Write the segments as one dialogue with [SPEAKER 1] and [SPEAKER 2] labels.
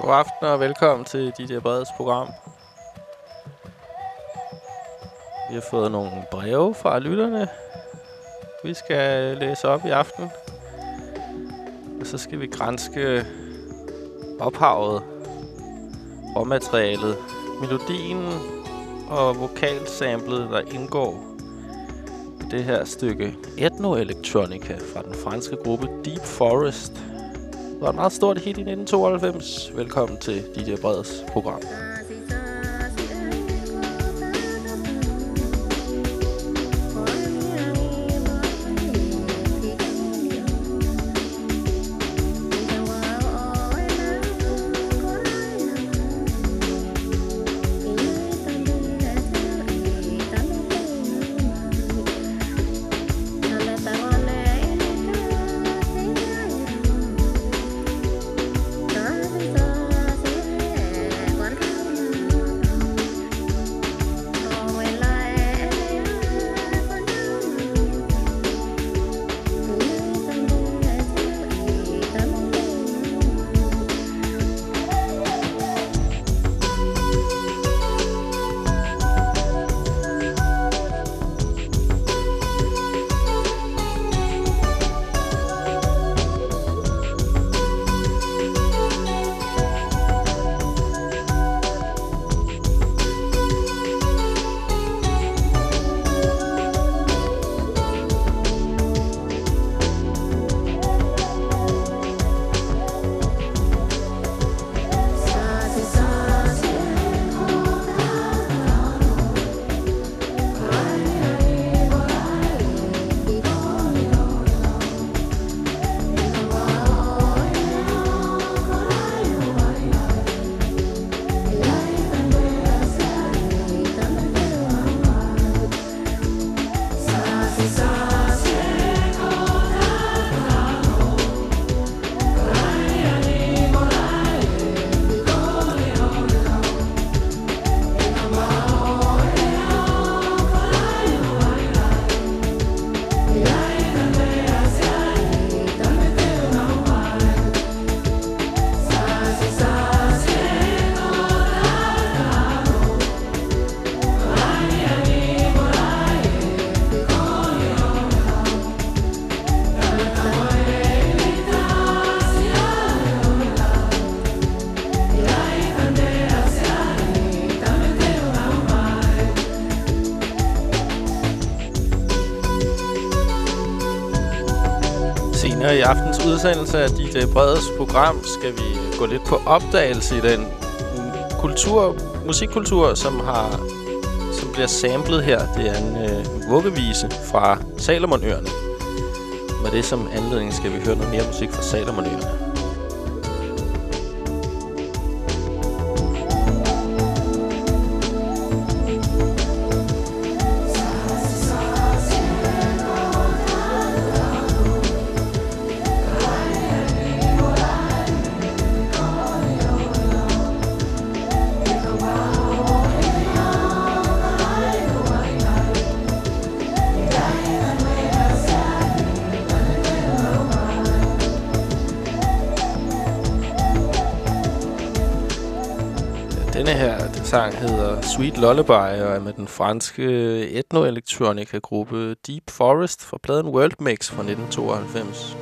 [SPEAKER 1] God aften og velkommen til DJ Breds program. Vi har fået nogle breve fra lytterne, vi skal læse op i aften. Og så skal vi grænske ophavet, råmaterialet, melodien og vokalsamlet, der indgår i det her stykke etnoelektronika fra den franske gruppe Deep Forest. Var et meget stort hit i 1992. Velkommen til DJ Breds program. Udsendelse af DJ Breds program skal vi gå lidt på opdagelse i den kultur, musikkultur, som har som bliver samlet her. Det er en øh, vuggevise fra Salomonøerne. Med det som anledning skal vi høre noget mere musik fra Salomonøerne. Sang hedder Sweet Lullaby og er med den franske etnoelektronika gruppe Deep Forest fra pladen World Mix fra 1992.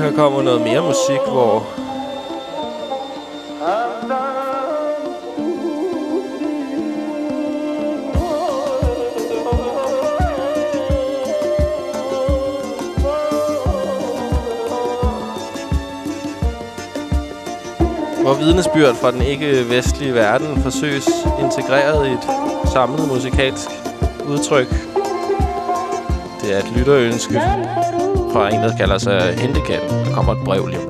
[SPEAKER 1] her kommer noget mere musik, hvor... Hvor vidnesbyrd fra den ikke-vestlige verden forsøges integreret i et samlet musikalsk udtryk. Det er et lytterønske fra en, der kalder sig Handicap. Der kommer et brev lige om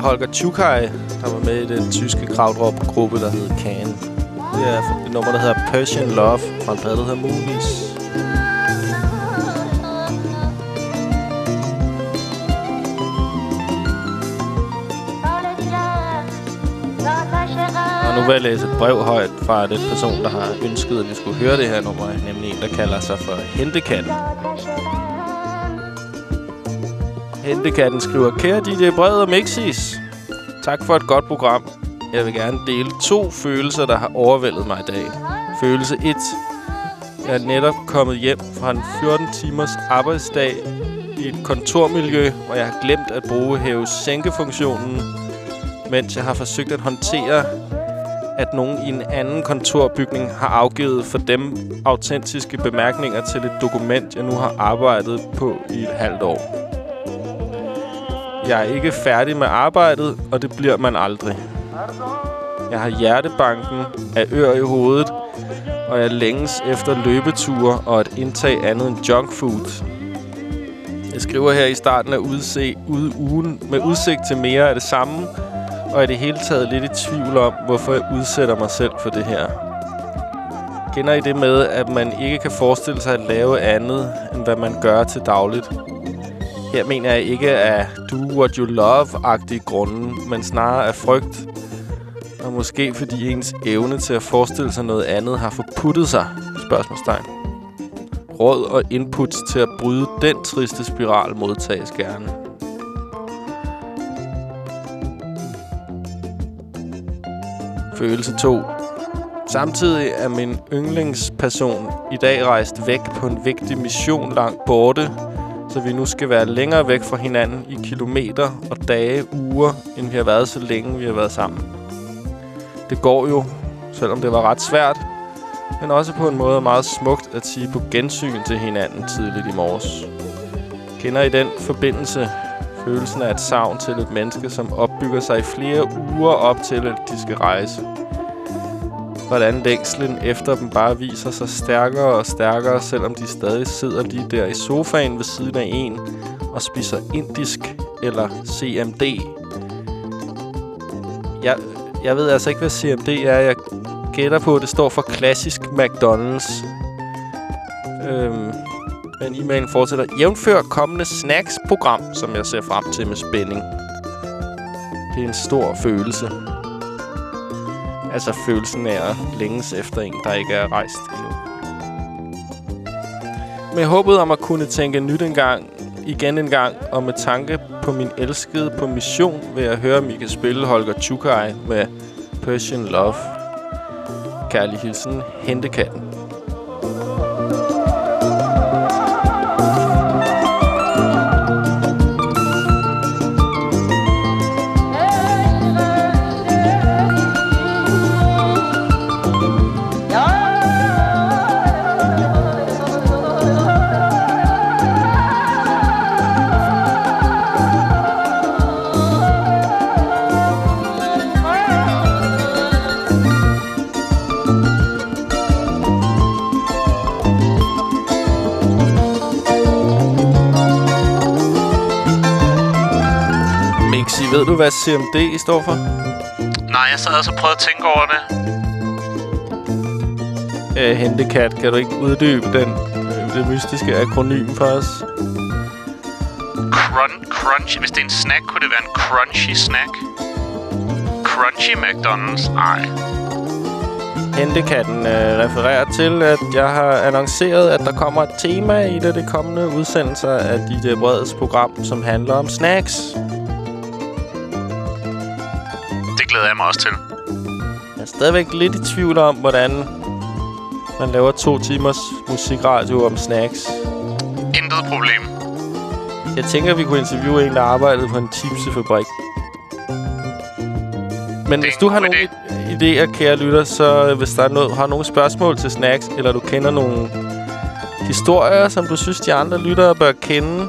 [SPEAKER 1] af Holger Tjukai, der var med i den tyske krautrock-gruppe, der hed Can. Det er et nummer, der hedder Persian Love, fra en plade, der hedder Movies. Og nu vil jeg læse et brev højt fra den person, der har ønsket, at vi skulle høre det her nummer. Nemlig en, der kalder sig for Hentekatten. Hentekatten skriver, Kære DJ Bred og Mixis, tak for et godt program. Jeg vil gerne dele to følelser, der har overvældet mig i dag. Følelse 1. Jeg er netop kommet hjem fra en 14 timers arbejdsdag i et kontormiljø, hvor jeg har glemt at bruge hæve-sænke-funktionen, mens jeg har forsøgt at håndtere, at nogen i en anden kontorbygning har afgivet for dem autentiske bemærkninger til et dokument, jeg nu har arbejdet på i et halvt år. Jeg er ikke færdig med arbejdet, og det bliver man aldrig. Jeg har hjertebanken af ør i hovedet, og jeg længes efter løbeture og at indtage andet end junk food. Jeg skriver her i starten af udse, ude ugen med udsigt til mere af det samme, og er det hele taget lidt i tvivl om, hvorfor jeg udsætter mig selv for det her. Kender I det med, at man ikke kan forestille sig at lave andet, end hvad man gør til dagligt? Her mener jeg ikke af do what you love-agtige grunde, men snarere af frygt. Og måske fordi ens evne til at forestille sig noget andet har forputtet sig, spørgsmålstegn. Råd og input til at bryde den triste spiral modtages gerne. Følelse 2. Samtidig er min yndlingsperson i dag rejst væk på en vigtig mission langt borte, så vi nu skal være længere væk fra hinanden i kilometer og dage, uger, end vi har været så længe, vi har været sammen. Det går jo, selvom det var ret svært, men også på en måde meget smukt at sige på gensyn til hinanden tidligt i morges. Kender I den forbindelse? Følelsen af et savn til et menneske, som opbygger sig i flere uger op til, at de skal rejse. Hvordan længslen efter dem bare viser sig stærkere og stærkere, selvom de stadig sidder lige der i sofaen ved siden af en og spiser indisk eller CMD. Jeg, jeg ved altså ikke, hvad CMD er. Jeg gætter på, at det står for klassisk McDonald's. Øhm, men e-mailen fortsætter. Jævnfør kommende snacks-program, som jeg ser frem til med spænding. Det er en stor følelse. Altså følelsen af at længes efter en, der ikke er rejst endnu. Med håbet om at kunne tænke nyt en gang, igen en gang, og med tanke på min elskede på mission, vil jeg høre, om I kan spille Holger Tjukai med Persian Love. Kærlig hilsen, Hentekatten. Hvad CMD står for?
[SPEAKER 2] Nej, jeg sad også og prøvede at tænke over det.
[SPEAKER 1] Øh, Hentekat, kan du ikke uddybe den, øh, det mystiske akronym for os?
[SPEAKER 2] Crun crunchy. Hvis det er en snack, kunne det være en crunchy snack. Crunchy McDonald's? Ej.
[SPEAKER 1] Hentekatten øh, refererer til, at jeg har annonceret, at der kommer et tema i det, det kommende udsendelser af DJ Breds program, som handler om snacks.
[SPEAKER 2] Mig også til.
[SPEAKER 1] Jeg er stadigvæk lidt i tvivl om, hvordan man laver to timers musikradio om snacks.
[SPEAKER 2] Intet problem.
[SPEAKER 1] Jeg tænker, vi kunne interviewe en, der arbejdede på en chipsefabrik. Men hvis du har nogle idéer, kære lytter, så hvis der er noget, har nogle spørgsmål til snacks, eller du kender nogle historier, som du synes, de andre lyttere bør kende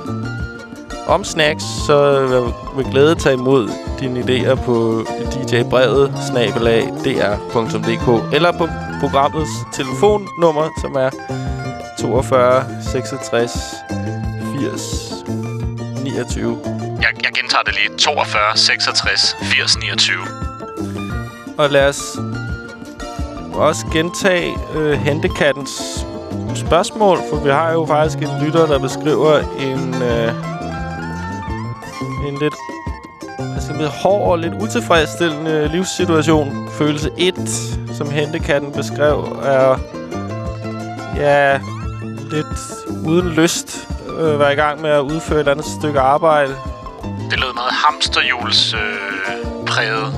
[SPEAKER 1] om snacks, så vil jeg med glæde tage imod dine idéer på djbrevet snabelag dr.dk eller på programmets telefonnummer, som er 42 66 80 29.
[SPEAKER 2] Jeg, jeg gentager det lige. 42, 66, 80, 29.
[SPEAKER 1] Og lad os også gentage øh, Hentekattens spørgsmål, for vi har jo faktisk en lytter, der beskriver en, øh, en lidt, lidt hård og lidt utilfredsstillende livssituation. Følelse 1, som Hentekatten beskrev, er ja, lidt uden lyst øh, være i gang med at udføre et andet stykke arbejde.
[SPEAKER 2] Det lød meget hamsterhjuls øh, præget.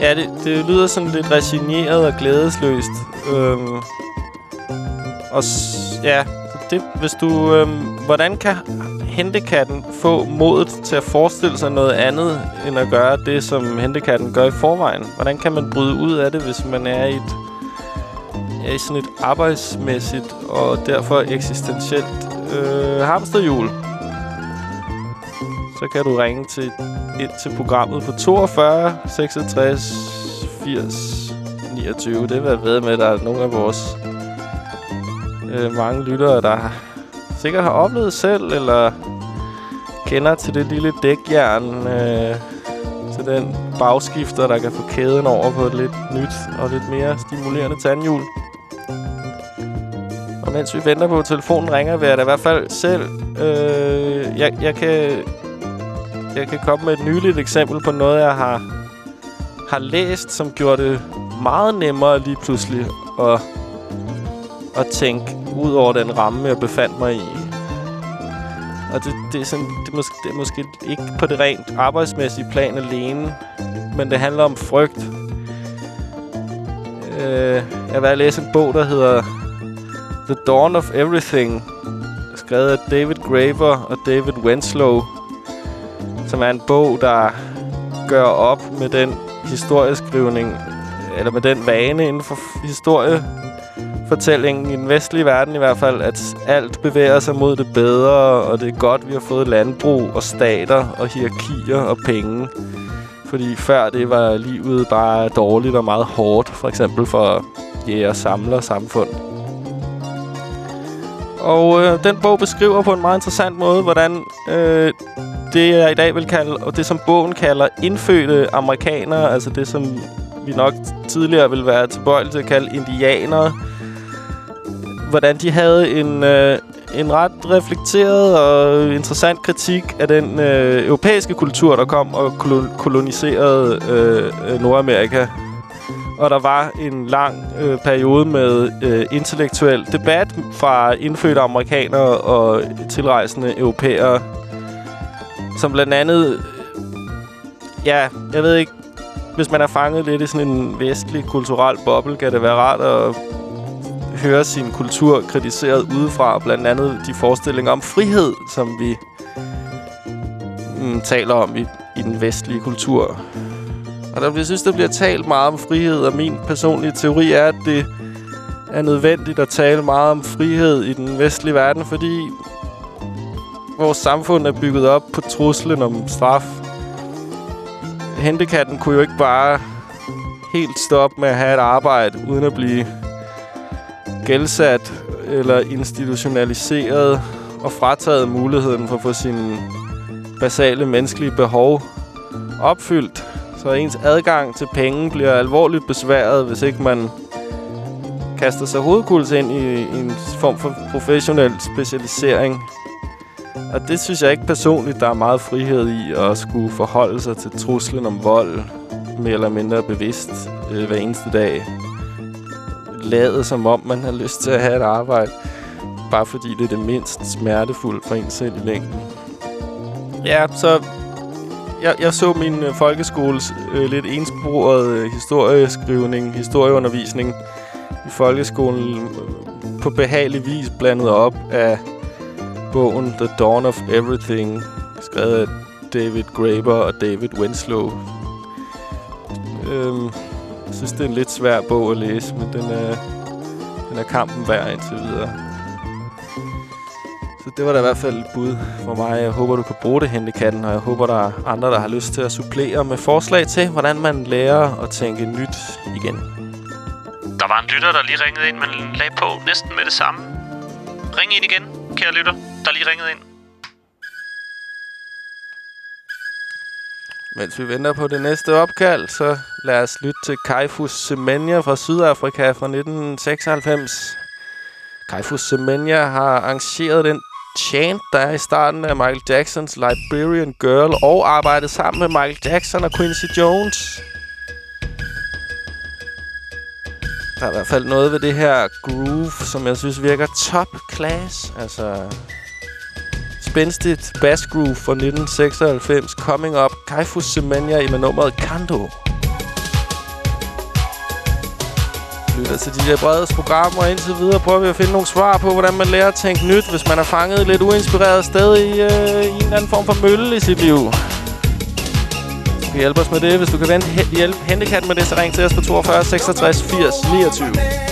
[SPEAKER 1] Ja, det, det lyder sådan lidt resigneret og glædesløst. Øhm, og ja, det, hvis du... Øhm, hvordan kan hentekatten få modet til at forestille sig noget andet, end at gøre det, som hentekatten gør i forvejen? Hvordan kan man bryde ud af det, hvis man er i et, er i sådan et arbejdsmæssigt og derfor eksistentielt øh, hamsterhjul? Så kan du ringe til ind til programmet på 42 66 80 29. Det vil jeg ved med, at der er nogle af vores øh, mange lyttere, der har- sikkert har oplevet selv, eller kender til det lille dækjern, øh, til den bagskifter, der kan få kæden over på et lidt nyt og lidt mere stimulerende tandhjul. Og mens vi venter på, at telefonen ringer, vil jeg da i hvert fald selv... Øh, jeg, jeg kan jeg kan komme med et nyligt eksempel på noget, jeg har, har læst, som gjorde det meget nemmere lige pludselig at, at tænke ud over den ramme, jeg befandt mig i. Og det, det, er sådan, det, er måske, det er måske ikke på det rent arbejdsmæssige plan alene, men det handler om frygt. Øh, jeg har læse en bog, der hedder The Dawn of Everything, skrevet af David Graver og David Wenslow, som er en bog, der gør op med den historieskrivning, eller med den vane inden for historie, fortællingen i den vestlige verden i hvert fald, at alt bevæger sig mod det bedre, og det er godt, vi har fået landbrug og stater og hierarkier og penge. Fordi før det var livet bare dårligt og meget hårdt, for eksempel for jæger samler samfund. Og øh, den bog beskriver på en meget interessant måde, hvordan øh, det, jeg i dag vil kalde, og det som bogen kalder indfødte amerikanere, altså det, som vi nok tidligere ville være tilbøjelige til at kalde indianere, hvordan de havde en, øh, en ret reflekteret og interessant kritik af den øh, europæiske kultur, der kom og kolo- koloniserede øh, Nordamerika. Og der var en lang øh, periode med øh, intellektuel debat fra indfødte amerikanere og tilrejsende europæere, som blandt andet... Ja, jeg ved ikke... Hvis man er fanget lidt i sådan en vestlig kulturel boble, kan det være rart at høre sin kultur kritiseret udefra. Blandt andet de forestillinger om frihed, som vi mm, taler om i, i den vestlige kultur. Og der, jeg synes, der bliver talt meget om frihed, og min personlige teori er, at det er nødvendigt at tale meget om frihed i den vestlige verden, fordi vores samfund er bygget op på truslen om straf. Hentekatten kunne jo ikke bare helt stoppe med at have et arbejde, uden at blive gældsat eller institutionaliseret og frataget muligheden for at få sine basale menneskelige behov opfyldt. Så ens adgang til penge bliver alvorligt besværet, hvis ikke man kaster sig hovedkuls ind i, i en form for professionel specialisering. Og det synes jeg ikke personligt, der er meget frihed i at skulle forholde sig til truslen om vold mere eller mindre bevidst øh, hver eneste dag. Lade som om man har lyst til at have et arbejde, bare fordi det er det mindst smertefulde for en selv i længden. Ja, så jeg, jeg så min øh, folkeskoles øh, lidt ensporede øh, historieskrivning, historieundervisning i folkeskolen øh, på behagelig vis blandet op af bogen The Dawn of Everything, skrevet af David Graeber og David Winslow. Øhm, jeg synes, det er en lidt svær bog at læse, men den er, den er kampen værd indtil videre. Så det var da i hvert fald et bud for mig. Jeg håber, du kan bruge det, Hentekatten, og jeg håber, der er andre, der har lyst til at supplere med forslag til, hvordan man lærer at tænke nyt igen.
[SPEAKER 2] Der var en lytter, der lige ringede ind, men lagde på næsten med det samme. Ring ind igen, kære lytter, der lige ringede ind.
[SPEAKER 1] Mens vi venter på det næste opkald, så lad os lytte til Kaifus Semenya fra Sydafrika fra 1996. Kaifus Semenya har arrangeret den chant, der er i starten af Michael Jacksons Liberian Girl, og arbejdet sammen med Michael Jackson og Quincy Jones. Der er i hvert fald noget ved det her groove, som jeg synes virker top class. Altså, spændstigt bass groove fra 1996. Coming Up, Kaifus Semenya i med nummeret Kando. Lytter til DJ der program, og indtil videre prøver vi at finde nogle svar på, hvordan man lærer at tænke nyt, hvis man er fanget lidt uinspireret sted i, øh, i en eller anden form for mølle i sit liv. Du kan hjælpe os med det. Hvis du kan vente, he- hjælpe Handicat med det, så ring til os på 42 66 80 29.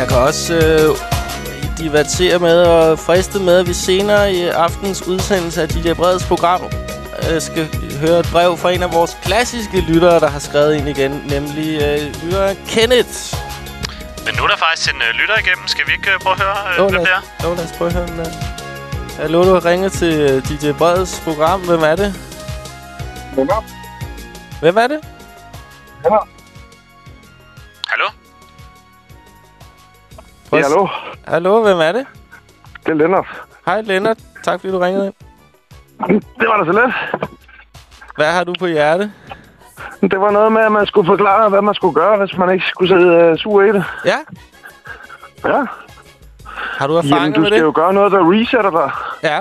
[SPEAKER 1] Jeg kan også øh, divertere med og friste med, at vi senere i aftens udsendelse af DJ Breds program øh, skal høre et brev fra en af vores klassiske lyttere, der har skrevet ind igen, nemlig øh, lytteren Kenneth.
[SPEAKER 2] Men nu er der faktisk en øh, lytter igennem. Skal vi ikke øh, prøve at høre, øh,
[SPEAKER 1] Jo,
[SPEAKER 2] hvem
[SPEAKER 1] lad,
[SPEAKER 2] det er?
[SPEAKER 1] jo, lad os prøve at høre, hvem det er. Hallo, du har ringet til øh, DJ Breds program. Hvem er det?
[SPEAKER 3] Lennart?
[SPEAKER 1] Hvem er det?
[SPEAKER 3] Lennart?
[SPEAKER 2] Hallo?
[SPEAKER 1] Prøv
[SPEAKER 3] hallo?
[SPEAKER 1] Hallo, hvem er det?
[SPEAKER 3] Det er Lennart.
[SPEAKER 1] Hej, Lennart. Tak, fordi du ringede ind.
[SPEAKER 3] Det var da så let.
[SPEAKER 1] Hvad har du på hjerte?
[SPEAKER 3] Det var noget med, at man skulle forklare, hvad man skulle gøre, hvis man ikke skulle sidde uh, sur i det.
[SPEAKER 1] Ja?
[SPEAKER 3] Ja.
[SPEAKER 1] Har du erfaring
[SPEAKER 3] Jamen, du
[SPEAKER 1] med
[SPEAKER 3] skal
[SPEAKER 1] det?
[SPEAKER 3] jo gøre noget, der resetter dig.
[SPEAKER 1] Ja.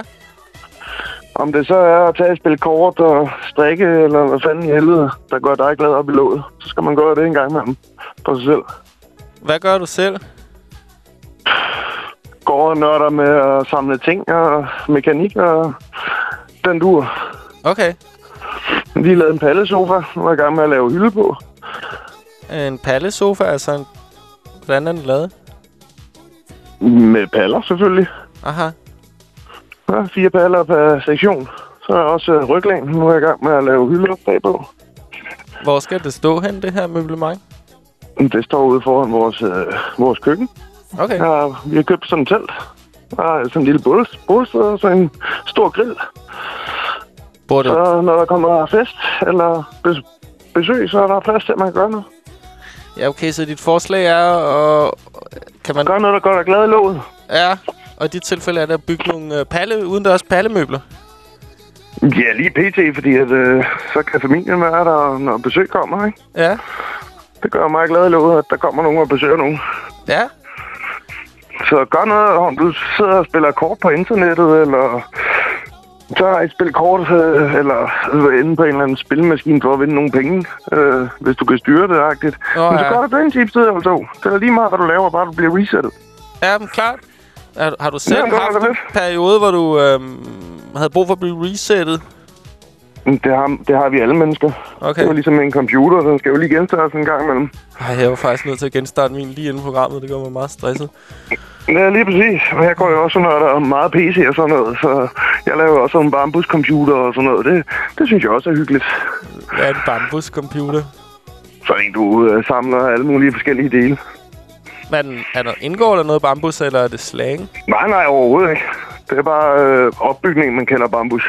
[SPEAKER 3] Om det så er at tage et spil kort og strikke, eller hvad fanden i helvede, der gør dig glad op i låget, så skal man gøre det en gang imellem for sig selv.
[SPEAKER 1] Hvad gør du selv?
[SPEAKER 3] Går og nørder med at samle ting og mekanik og den dur.
[SPEAKER 1] Okay.
[SPEAKER 3] Lige lavet en pallesofa, nu er jeg i gang med at lave hylde på.
[SPEAKER 1] En pallesofa, altså en... Hvordan er den lavet?
[SPEAKER 3] Med paller, selvfølgelig.
[SPEAKER 1] Aha.
[SPEAKER 3] Ja, fire paller per sektion. Så er også øh, ryglæn. Nu er jeg i gang med at lave hylder bagpå.
[SPEAKER 1] Hvor skal det stå hen, det her møblement?
[SPEAKER 3] Det står ude foran vores, øh, vores køkken.
[SPEAKER 1] Okay.
[SPEAKER 3] Ja, vi har købt sådan et telt. Der er sådan en lille bål- bålsted og så en stor grill.
[SPEAKER 1] Bor du?
[SPEAKER 3] Så når der kommer fest eller bes- besøg, så er der plads til, at man kan gøre noget.
[SPEAKER 1] Ja, okay, så dit forslag er at... Kan man...
[SPEAKER 3] Gør noget, der gør dig glad i låget.
[SPEAKER 1] Ja, og i dit tilfælde er det at bygge nogle øh, palle, udendørs pallemøbler.
[SPEAKER 3] Ja, lige pt, fordi at, øh, så kan familien være der, når besøg kommer, ikke?
[SPEAKER 1] Ja.
[SPEAKER 3] Det gør mig glad i låget, at der kommer nogen og besøger nogen.
[SPEAKER 1] Ja.
[SPEAKER 3] Så gør noget, om du sidder og spiller kort på internettet, eller Så har jeg spillet kort, øh, eller inde på en eller anden spilmaskine for at vinde nogle penge, øh, hvis du kan styre det, agtigt.
[SPEAKER 1] Nå,
[SPEAKER 3] Men så
[SPEAKER 1] ja.
[SPEAKER 3] gør du det en tips tid eller to. Det er lige meget, hvad du laver, bare du bliver resettet.
[SPEAKER 1] Ja, men klart. Har, har du selv
[SPEAKER 3] Ja, det
[SPEAKER 1] haft en
[SPEAKER 3] lidt.
[SPEAKER 1] periode, hvor du øhm, havde brug for at blive resettet?
[SPEAKER 3] Men Det har, det har vi alle mennesker.
[SPEAKER 1] Okay.
[SPEAKER 3] Det var ligesom en computer, den skal jo lige genstartes en gang imellem.
[SPEAKER 1] Ej, jeg var faktisk nødt til at genstarte min lige inden programmet. Det gør mig meget stresset.
[SPEAKER 3] Ja, lige præcis. Og jeg går jo også noget, der er meget PC og sådan noget, så jeg laver også sådan en bambuscomputer og sådan noget. Det, det synes jeg også er hyggeligt.
[SPEAKER 1] Hvad er en bambuscomputer?
[SPEAKER 3] Så en, du øh, samler alle mulige forskellige dele.
[SPEAKER 1] Hvad er, er der, indgår der noget bambus, eller er det slang?
[SPEAKER 3] Nej, nej, overhovedet ikke. Det er bare øh, opbygningen, man kalder bambus.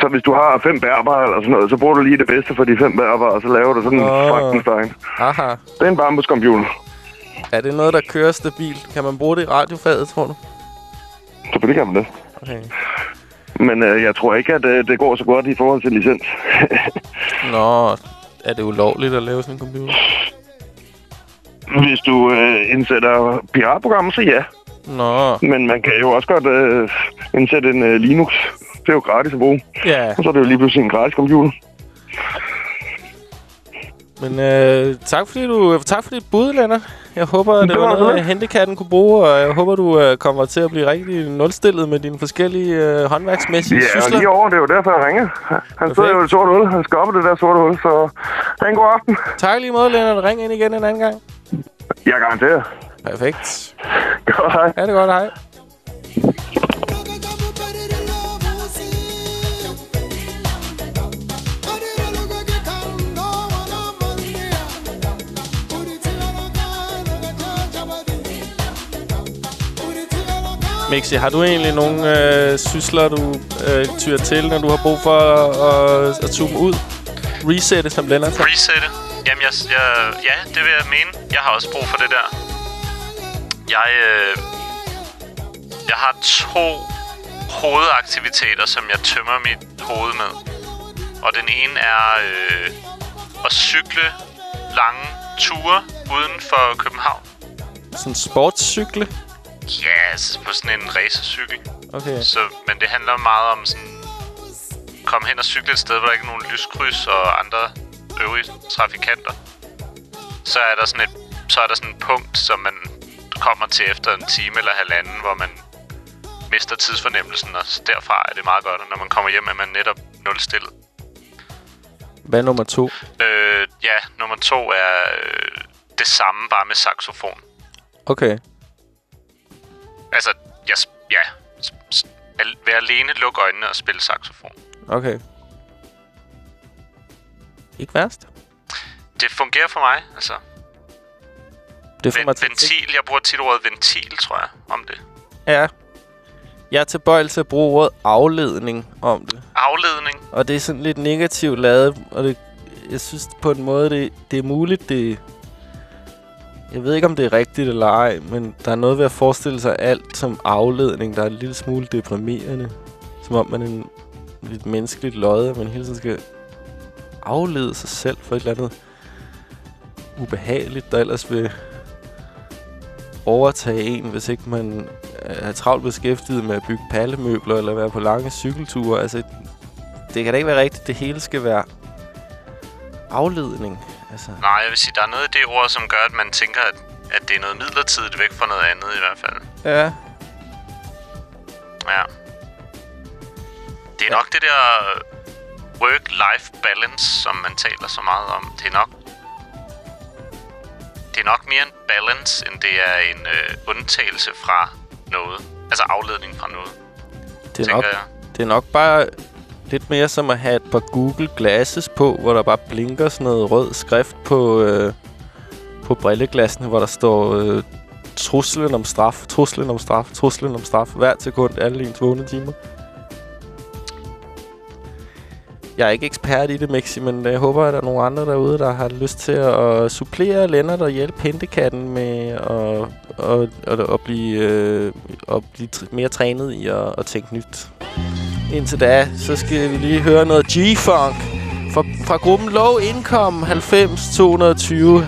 [SPEAKER 3] Så hvis du har fem bærbar eller sådan noget, så bruger du lige det bedste for de fem bærbar, og så laver du sådan en
[SPEAKER 1] Åh.
[SPEAKER 3] Frankenstein.
[SPEAKER 1] Aha.
[SPEAKER 3] Det er en bambuscomputer.
[SPEAKER 1] Er det noget, der kører stabilt? Kan man bruge det i radiofaget, tror du?
[SPEAKER 3] Selvfølgelig kan man det.
[SPEAKER 1] Okay.
[SPEAKER 3] Men øh, jeg tror ikke, at øh, det går så godt i forhold til licens.
[SPEAKER 1] Nå, er det ulovligt at lave sådan en computer?
[SPEAKER 3] Hvis du øh, indsætter piratprogrammer, så ja.
[SPEAKER 1] Nå,
[SPEAKER 3] Men man kan jo også godt øh, indsætte en øh, Linux. Det er jo gratis at bruge.
[SPEAKER 1] ja.
[SPEAKER 3] Og så er det jo lige pludselig en gratis computer.
[SPEAKER 1] Men øh, tak fordi du tak for dit bud, Lennart. Jeg håber, at det
[SPEAKER 3] Det
[SPEAKER 1] var
[SPEAKER 3] var
[SPEAKER 1] noget,
[SPEAKER 3] det.
[SPEAKER 1] Hentekatten kunne bruge, og jeg håber, du øh, kommer til at blive rigtig nulstillet med dine forskellige øh, håndværksmæssige
[SPEAKER 3] Ja,
[SPEAKER 1] sysler.
[SPEAKER 3] lige over, det er jo derfor, jeg ringer. Han sidder jo i et sort hul. Han skal op i det der sorte hul, så ha' en god aften.
[SPEAKER 1] Tak lige måde, Lennart. Ring ind igen en anden gang.
[SPEAKER 3] Jeg garanterer.
[SPEAKER 1] Perfekt.
[SPEAKER 3] Godt, hej.
[SPEAKER 1] Ha' det godt, hej. Mixi, har du egentlig nogle øh, sysler, du øh, tyrer til, når du har brug for at, at, zoome ud? Resette, som Lennart sagde.
[SPEAKER 2] Resette. Jamen, jeg, jeg, ja, det vil jeg mene. Jeg har også brug for det der. Jeg, øh, jeg har to hovedaktiviteter, som jeg tømmer mit hoved med. Og den ene er øh, at cykle lange ture uden for København.
[SPEAKER 1] Sådan en sportscykle.
[SPEAKER 2] Ja, yes, på sådan en racercykel.
[SPEAKER 1] Okay.
[SPEAKER 2] Så, men det handler meget om sådan... Komme hen og cykle et sted, hvor der ikke er nogen lyskryds og andre øvrige trafikanter. Så er der sådan et, så er der sådan et punkt, som man kommer til efter en time eller halvanden, hvor man mister tidsfornemmelsen, og derfra er det meget godt, og når man kommer hjem, er man netop nulstillet.
[SPEAKER 1] Hvad er nummer to?
[SPEAKER 2] Øh, ja, nummer to er øh, det samme, bare med saxofon.
[SPEAKER 1] Okay.
[SPEAKER 2] Altså, jeg, ja, al- være alene, lukke øjnene og spille saxofon.
[SPEAKER 1] Okay. Ikke værst.
[SPEAKER 2] Det fungerer for mig, altså.
[SPEAKER 1] Det får
[SPEAKER 2] Ven-
[SPEAKER 1] mig
[SPEAKER 2] ventil, jeg bruger tit ordet ventil, tror jeg, om det.
[SPEAKER 1] Ja. Jeg er tilbøjelig til at bruge ordet afledning om det.
[SPEAKER 2] Afledning.
[SPEAKER 1] Og det er sådan lidt negativt lavet, og det, jeg synes på en måde, det, det er muligt, det... Jeg ved ikke, om det er rigtigt eller ej, men der er noget ved at forestille sig alt som afledning, der er en lille smule deprimerende. Som om man er en lidt menneskeligt lod, at man hele tiden skal aflede sig selv for et eller andet ubehageligt, der ellers vil overtage en, hvis ikke man øh, er travlt beskæftiget med at bygge pallemøbler eller være på lange cykelture. Altså, det kan da ikke være rigtigt. Det hele skal være afledning. Altså,
[SPEAKER 2] Nej, jeg vil sige, der er noget i det ord, som gør, at man tænker, at, at det er noget midlertidigt væk fra noget andet i hvert fald.
[SPEAKER 1] ja.
[SPEAKER 2] Ja. Det er nok det der work-life balance, som man taler så meget om. Det er nok det er nok mere en balance, end det er en øh, undtagelse fra noget. Altså afledning fra noget,
[SPEAKER 1] Det er, nok,
[SPEAKER 2] jeg.
[SPEAKER 1] det er nok bare lidt mere som at have et par Google Glasses på, hvor der bare blinker sådan noget rød skrift på, øh, på brilleglassene, hvor der står øh, truslen om straf, truslen om straf, truslen om straf, hver sekund, alle ens vågne timer. Jeg er ikke ekspert i det, Mixi, men øh, jeg håber, at der er nogle andre derude, der har lyst til at supplere Lennart og hjælpe Hentekatten med at, at, at, at blive, øh, at blive mere trænet i at, at tænke nyt. Indtil da, så skal vi lige høre noget G-Funk fra, fra gruppen Low Income 90220.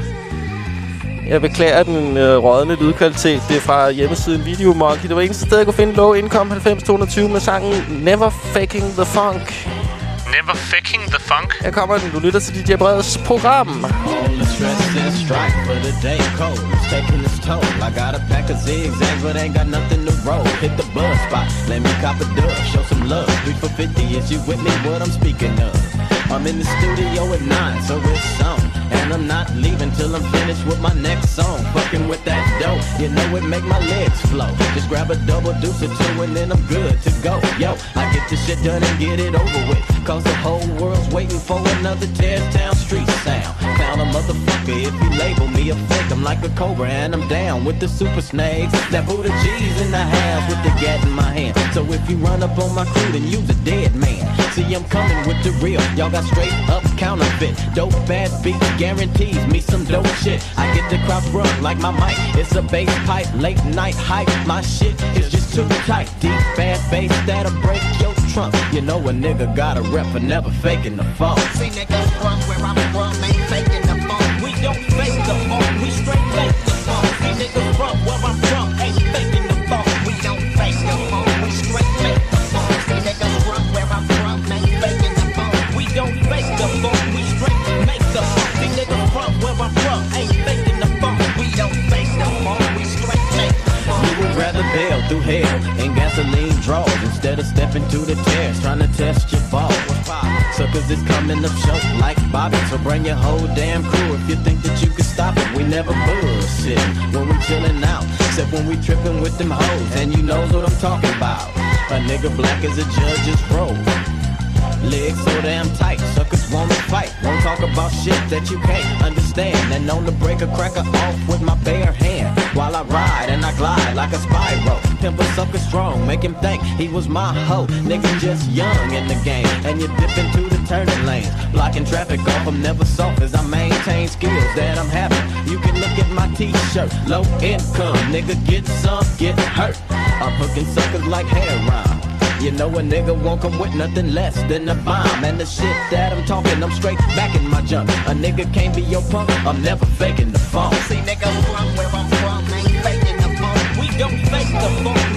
[SPEAKER 1] Jeg beklager den øh, rådne lydkvalitet. Det er fra hjemmesiden Video Monkey. Det var eneste sted, jeg kunne finde Low Income 90220 med sangen Never Faking the Funk.
[SPEAKER 2] Never faking the funk.
[SPEAKER 1] Her kommer den. Du lytter til DJ Breds program.
[SPEAKER 4] All the stress and strife for the day cold. It's taking its toll. I got a pack of zigzags, but ain't got nothing to roll. Hit the buzz spot. Let me cop a dub. Show some love. Three for 50. Is you with me? What I'm speaking of. I'm in the studio at nine, so it's on. And I'm not leaving till I'm finished with my next song. Fucking with that dope, you know it make my legs flow. Just grab a double deuce or two and then I'm good to go. Yo, I get this shit done and get it over with. Cause the whole world's waiting for another Tears Town street sound. Found a motherfucker if you label me a fake. I'm like a cobra and I'm down with the super snakes. That Buddha G's in the house with the gat in my hand. So if you run up on my crew, then you's a dead man. See, I'm coming with the real. Y'all got straight up counterfeit. Dope bad beat guarantees me some dope shit. I get the crowd run like my mic. It's a bass pipe, late night hype. My shit is just too tight. Deep bad bass that'll break your trunk. You know a nigga got a rep for never faking
[SPEAKER 5] the funk. See niggas from where I'm from ain't faking the funk. We don't fake the funk, we straight fake the funk. See niggas from where I'm from
[SPEAKER 4] through hell and gasoline draws instead of stepping to the test, trying to test your balls. Suckers is coming up short like Bobby, so bring your whole damn crew if you think that you can stop it. We never bullshit when we chillin' out, except when we trippin' with them hoes, and you knows what I'm talking about. A nigga black as a judge's robe. Legs so damn tight, suckers wanna fight. Won't talk about shit that you can't understand. And on the break a cracker off with my bare hand. While I ride and I glide like a spiral. Pimp sucker strong, make him think he was my hoe. Nigga just young in the game, and you dip into the turning lanes. Blocking traffic off, I'm never soft as I maintain skills that I'm having. You can look at my t-shirt, low income. Nigga get some, get hurt. I'm hooking suckers like hair rhyme. You know a nigga won't come with nothing less than a bomb. And the shit that I'm talking, I'm straight back in my junk. A nigga can't be your punk, I'm never faking the funk.
[SPEAKER 5] See niggas from where I'm from ain't faking the funk. We don't fake the funk,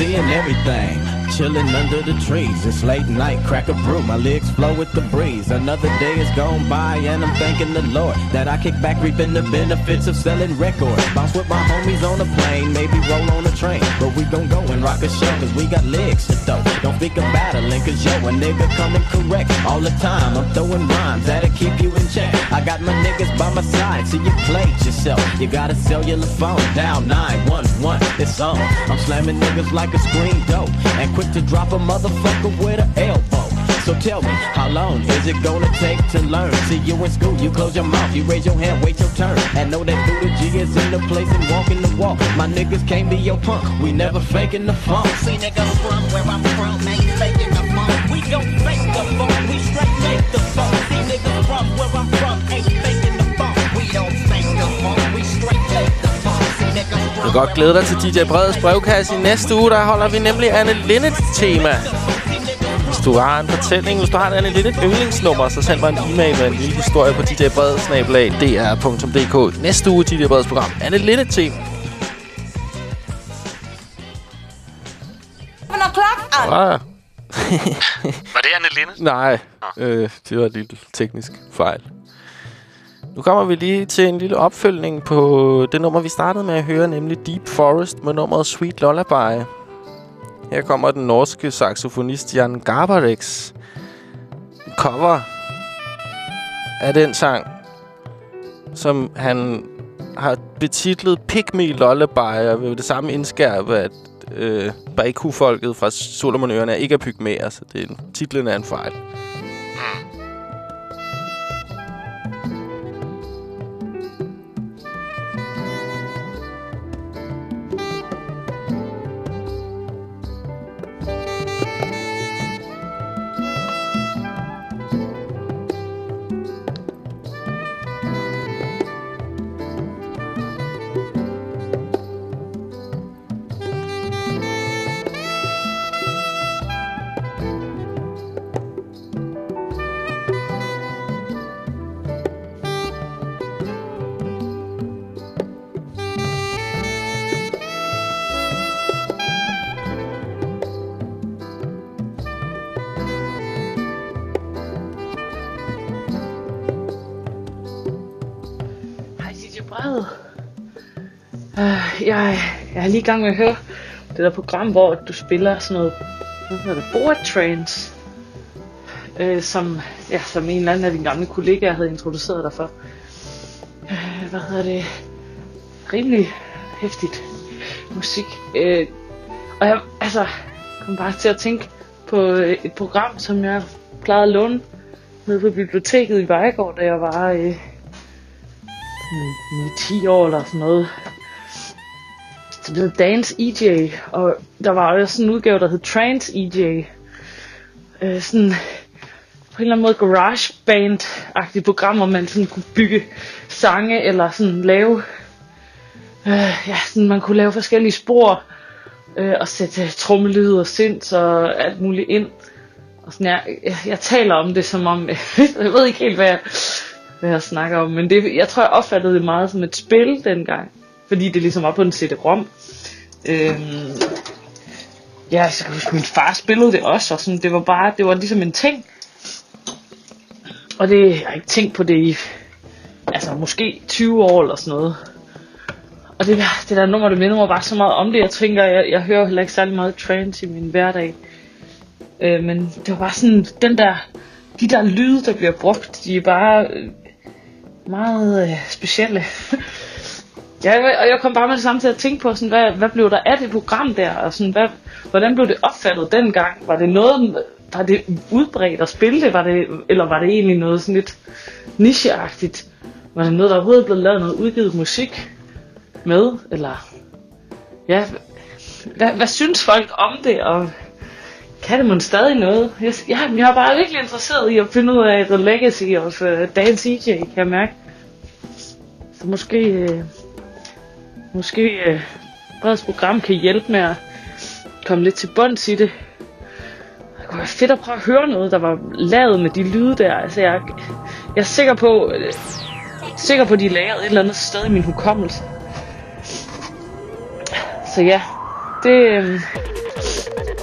[SPEAKER 5] funk.
[SPEAKER 4] Overseeing everything Chilling under the trees, it's late night, crack a brew, my legs flow with the breeze. Another day is gone by, and I'm thanking the Lord that I kick back, reaping the benefits of selling records. Bounce with my homies on a plane, maybe roll on a train, but we gon' go and rock a show, cause we got legs to throw. Don't think of battling, cause yo, a nigga coming correct all the time. I'm throwing rhymes that'll keep you in check. I got my niggas by my side, so you played yourself. You got a cellular phone, down 911, it's on. I'm slamming niggas like a screen door, and quick to drop a motherfucker with an elbow. So tell me, how long is it gonna take to learn? See you in school, you close your mouth, you raise your hand, wait your turn. And know that Buddha G is in the place and walking the walk. My niggas can't be your punk, we never faking the funk.
[SPEAKER 5] See niggas from where I'm from ain't faking the funk. We don't fake the funk, we straight make the funk.
[SPEAKER 1] Du kan godt glæde dig til DJ Breds brevkasse. I næste uge, der holder vi nemlig Anne Linnet-tema. Hvis du har en fortælling, hvis du har et Anne Linnet yndlingsnummer, så send mig en e-mail med en lille historie på djbredsnabelag.dr.dk. Næste uge, DJ Breds program. Anne Linnet-tema. Ah,
[SPEAKER 2] Var det Anne Linde?
[SPEAKER 1] nej, øh, det var et lille teknisk fejl. Nu kommer vi lige til en lille opfølgning på det nummer, vi startede med at høre, nemlig Deep Forest med nummeret Sweet Lullaby. Her kommer den norske saxofonist Jan Garbareks cover af den sang, som han har betitlet Pick Me Lullaby, og ved det samme indskærpe, at øh, Baku-folket fra Solomonøerne ikke er pygmæer, så altså, det er, titlen er en fejl.
[SPEAKER 6] Lige i gang med at høre det der program, hvor du spiller sådan noget, hvad hedder det, board trains. øh, som, ja, som en eller anden af dine gamle kollegaer havde introduceret dig for. Øh, hvad hedder det? Rimelig hæftigt musik. Øh, og jeg, altså, kom bare til at tænke på øh, et program, som jeg plejede at låne nede på biblioteket i Vejgaard, da jeg var øh, hmm, 10 år eller sådan noget. Det hed Dance EJ, og der var også en udgave, der hed Trans EJ. Øh, sådan på en eller anden måde garage band-agtigt program, hvor man sådan kunne bygge sange, eller sådan lave, øh, ja, sådan man kunne lave forskellige spor, øh, og sætte trommelyd og synth og alt muligt ind. Og sådan, jeg, jeg, jeg taler om det som om, jeg ved ikke helt, hvad jeg, hvad jeg snakker om, men det, jeg tror, jeg opfattede det meget som et spil dengang, fordi det ligesom var på en CD-ROM. Øhm, ja, så kan jeg huske, min far spillede det også, og sådan, det var bare, det var ligesom en ting. Og det, jeg har ikke tænkt på det i, altså måske 20 år eller sådan noget. Og det der, det der nummer, det minder mig bare så meget om det. Jeg tænker, jeg, jeg hører heller ikke særlig meget trance i min hverdag. Øh, men det var bare sådan, den der, de der lyde, der bliver brugt, de er bare øh, meget øh, specielle. ja, og jeg kom bare med det samme til at tænke på, sådan, hvad, hvad blev der af det program der, og sådan, hvad, hvordan blev det opfattet dengang? Var det noget, var det udbredt at spille det, var det, eller var det egentlig noget sådan lidt nicheagtigt? Var det noget, der overhovedet blev lavet noget udgivet musik med, eller ja, hvad, hvad synes folk om det, og kan det man stadig noget? Jeg, jeg, jeg er bare virkelig interesseret i at finde ud af The Legacy of øh, uh, Dan CJ, kan jeg mærke. Så måske, uh, måske øh, Breds program kan hjælpe med at komme lidt til bunds i det. Det kunne være fedt at prøve at høre noget, der var lavet med de lyde der. Altså, jeg, jeg er sikker på, øh, sikker på, at de er lagret et eller andet sted i min hukommelse. Så ja, det, øh,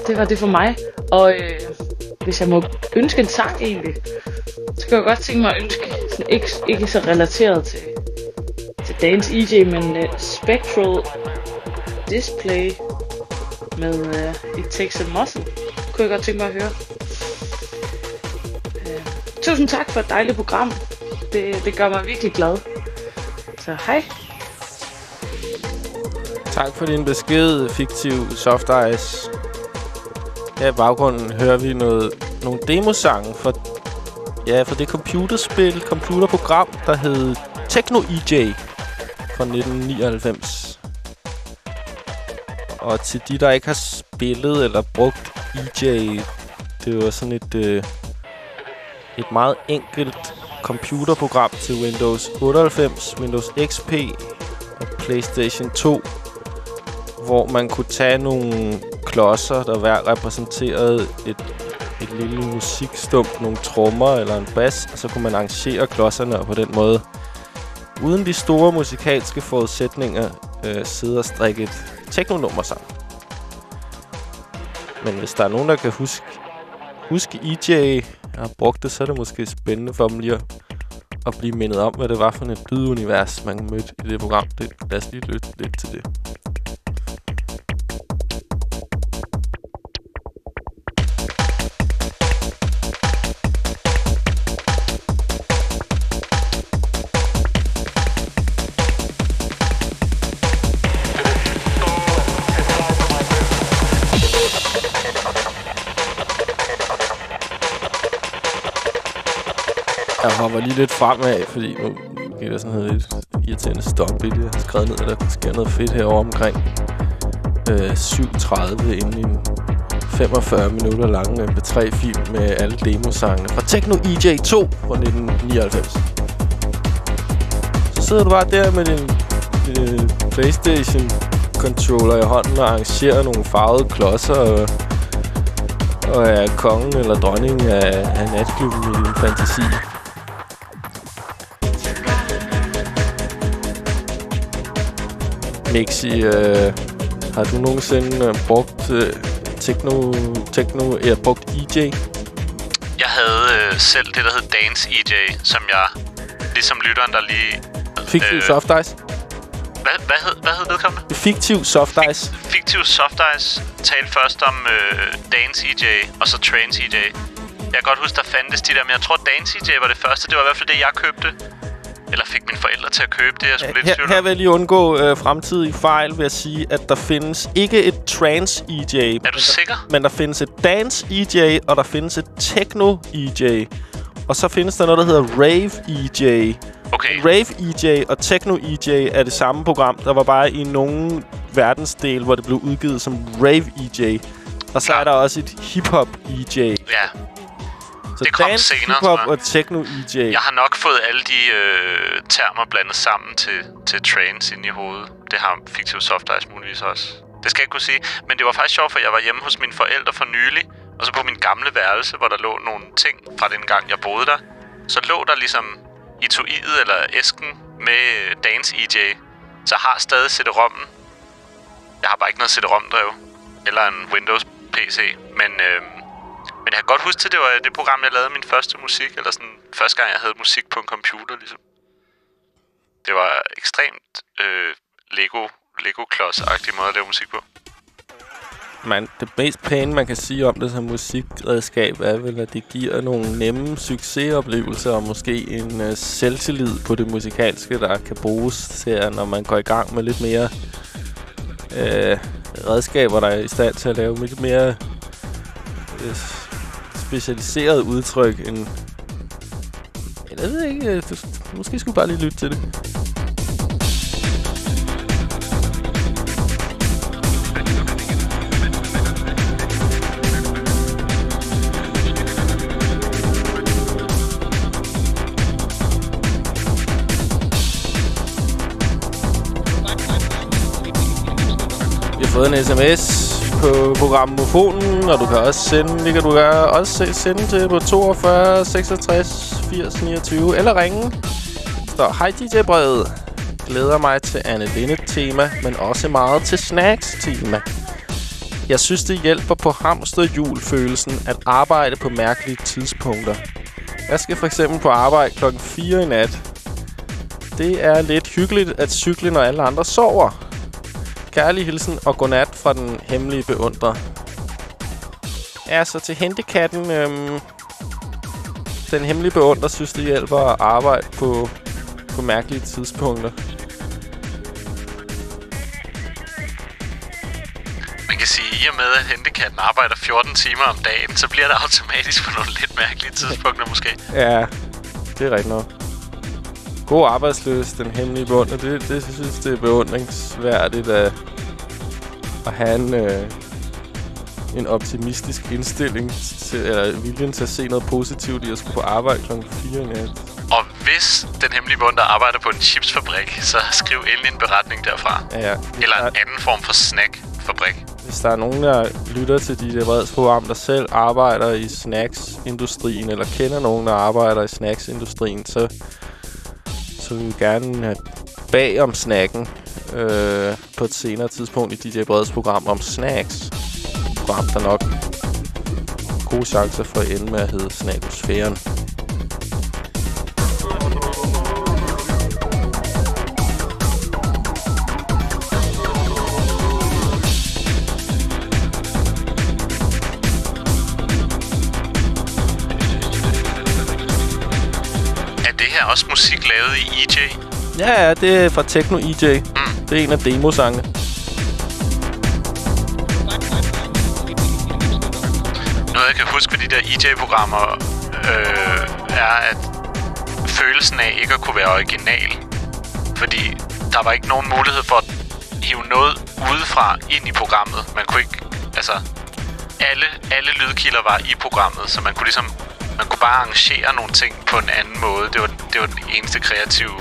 [SPEAKER 6] det var det for mig. Og øh, hvis jeg må ønske en sang egentlig, så kan jeg godt tænke mig at ønske, sådan ikke, ikke så relateret til, til dagens EJ, men uh, øh, Spectral Display med øh, uh, It Takes a Muscle. Kunne jeg godt tænke mig at høre. Uh, tusind tak for et dejligt program. Det, det gør mig virkelig glad. Så hej.
[SPEAKER 1] Tak for din besked, fiktiv Soft Ice. Her i baggrunden hører vi noget, nogle demosange for, ja, for det computerspil, computerprogram, der hed Techno EJ fra 1999. Og til de, der ikke har spillet eller brugt EJ, det var sådan et, øh, et meget enkelt computerprogram til Windows 98, Windows XP og PlayStation 2, hvor man kunne tage nogle klodser, der hver repræsenterede et, et lille musikstump, nogle trommer eller en bas, og så kunne man arrangere klodserne og på den måde, uden de store musikalske forudsætninger, øh, sidde og strikke et teknonummer sammen. Men hvis der er nogen, der kan huske, huske EJ har brugt det, så er det måske spændende for dem lige at, at blive mindet om, hvad det var for et lydunivers, man mødte i det program. Det, lad os lige lytte lidt til det. Jeg hopper lige lidt fremad, fordi nu giver der sådan noget lidt irriterende stop i det. Jeg har skrevet ned, at der sker noget fedt herovre omkring øh, 7.30 inden en 45 minutter lang MP3-film med alle demosangene fra Techno EJ2 fra 1999. Så sidder du bare der med din øh, Playstation-controller i hånden og arrangerer nogle farvede klodser og, og er kongen eller dronningen af, af natklubben i din fantasi. Mixi, øh, har du nogensinde øh, brugt øh, techno, techno, eller brugt EJ?
[SPEAKER 2] Jeg havde øh, selv det, der hed Dance EJ, som jeg, ligesom lytteren, der lige...
[SPEAKER 1] Fik du
[SPEAKER 2] Øh,
[SPEAKER 1] soft ice?
[SPEAKER 2] Hvad, hvad, hed, hvad hed vedkommende?
[SPEAKER 1] Fiktiv soft ice.
[SPEAKER 2] Fiktiv Soft Ice talte først om øh, Dance EJ, og så Trance EJ. Jeg kan godt huske, der fandtes de der, men jeg tror, Dance EJ var det første. Det var i hvert fald det, jeg købte. Eller fik mine forældre til at købe det. Jeg skulle lidt i
[SPEAKER 1] Her, vil jeg lige undgå øh, fremtidige fejl ved at sige, at der findes ikke et trance EJ.
[SPEAKER 2] Er du sikker?
[SPEAKER 1] Men der findes et dance EJ, og der findes et techno EJ. Og så findes der noget, der hedder rave EJ.
[SPEAKER 2] Okay.
[SPEAKER 1] Rave EJ og techno EJ er det samme program. Der var bare i nogle verdensdel, hvor det blev udgivet som rave EJ. Og så
[SPEAKER 2] Klar.
[SPEAKER 1] er der også et hip-hop EJ.
[SPEAKER 2] Ja,
[SPEAKER 1] Så
[SPEAKER 2] Det kom
[SPEAKER 1] dance,
[SPEAKER 2] senere,
[SPEAKER 1] hip-hop og techno EJ.
[SPEAKER 2] jeg har nok fået alle de øh, termer blandet sammen til, til trance ind i hovedet. Det har Fiktiv Soft Ice muligvis også. Det skal jeg ikke kunne sige. Men det var faktisk sjovt, for jeg var hjemme hos mine forældre for nylig. Og så på min gamle værelse, hvor der lå nogle ting fra den gang, jeg boede der. Så lå der ligesom etuiet eller æsken med øh, Dance EJ. Så jeg har stadig CD-rommen. Jeg har bare ikke noget CD-rom-drev. Eller en Windows PC. Men, øh, men jeg kan godt huske, at det var øh, det program, jeg lavede min første musik. Eller sådan første gang, jeg havde musik på en computer, ligesom. Det var ekstremt øh, Lego, Lego-klods-agtig måde at lave musik på.
[SPEAKER 1] Man, det mest pæne, man kan sige om det som musikredskab, er vel, at det giver nogle nemme succesoplevelser og måske en øh, selvtillid på det musikalske, der kan bruges til, når man går i gang med lidt mere øh, redskaber, der er i stand til at lave lidt mere øh, specialiseret udtryk end... Jeg ved ikke, du, måske skulle bare lige lytte til det. Jeg har fået en sms på programmofonen, og du kan også sende, det kan du gøre, også sende til på 42 66 80 29, eller ringe. Så hej DJ Brevet. Glæder mig til Anne Linde tema, men også meget til Snacks tema. Jeg synes, det hjælper på hamsterhjul-følelsen at arbejde på mærkelige tidspunkter. Jeg skal for eksempel på arbejde klokken 4 i nat. Det er lidt hyggeligt at cykle, når alle andre sover. Kærlig hilsen og godnat fra den hemmelige beundrer. Ja, så til hentekatten. Øhm, den hemmelige beundrer synes, det hjælper at arbejde på, på mærkelige tidspunkter.
[SPEAKER 2] Man kan sige, at i og med, at hentekatten arbejder 14 timer om dagen, så bliver det automatisk på nogle lidt mærkelige tidspunkter måske.
[SPEAKER 1] Ja, det er rigtigt nok. God arbejdsløs, den hemmelige beundrer. Det, det jeg synes det er beundringsværdigt at, at have en, øh, en optimistisk indstilling til, eller viljen til at se noget positivt i at skulle på arbejde kl. 4 i nat.
[SPEAKER 2] Og hvis den hemmelige bund, der arbejder på en chipsfabrik, så skriv endelig en beretning derfra.
[SPEAKER 1] Ja,
[SPEAKER 2] Eller en anden form for snackfabrik.
[SPEAKER 1] Hvis der er nogen, der lytter til de der program, der selv arbejder i snacksindustrien, eller kender nogen, der arbejder i snacksindustrien, så, så vil vi gerne have bag om snacken øh, på et senere tidspunkt i DJ Breds program om snacks. Program, der nok gode chancer for at ende med at hedde Snakosfæren.
[SPEAKER 2] Også musik lavet i EJ?
[SPEAKER 1] Ja, ja, det er fra Techno EJ.
[SPEAKER 2] Mm.
[SPEAKER 1] Det er en af demosangene.
[SPEAKER 2] Noget, jeg kan huske ved de der EJ-programmer, øh, er, at følelsen af ikke at kunne være original. Fordi der var ikke nogen mulighed for at hive noget udefra ind i programmet. Man kunne ikke... Altså, alle, alle lydkilder var i programmet, så man kunne ligesom... Man kunne bare arrangere nogle ting på en anden måde. Det var, det var den eneste kreative...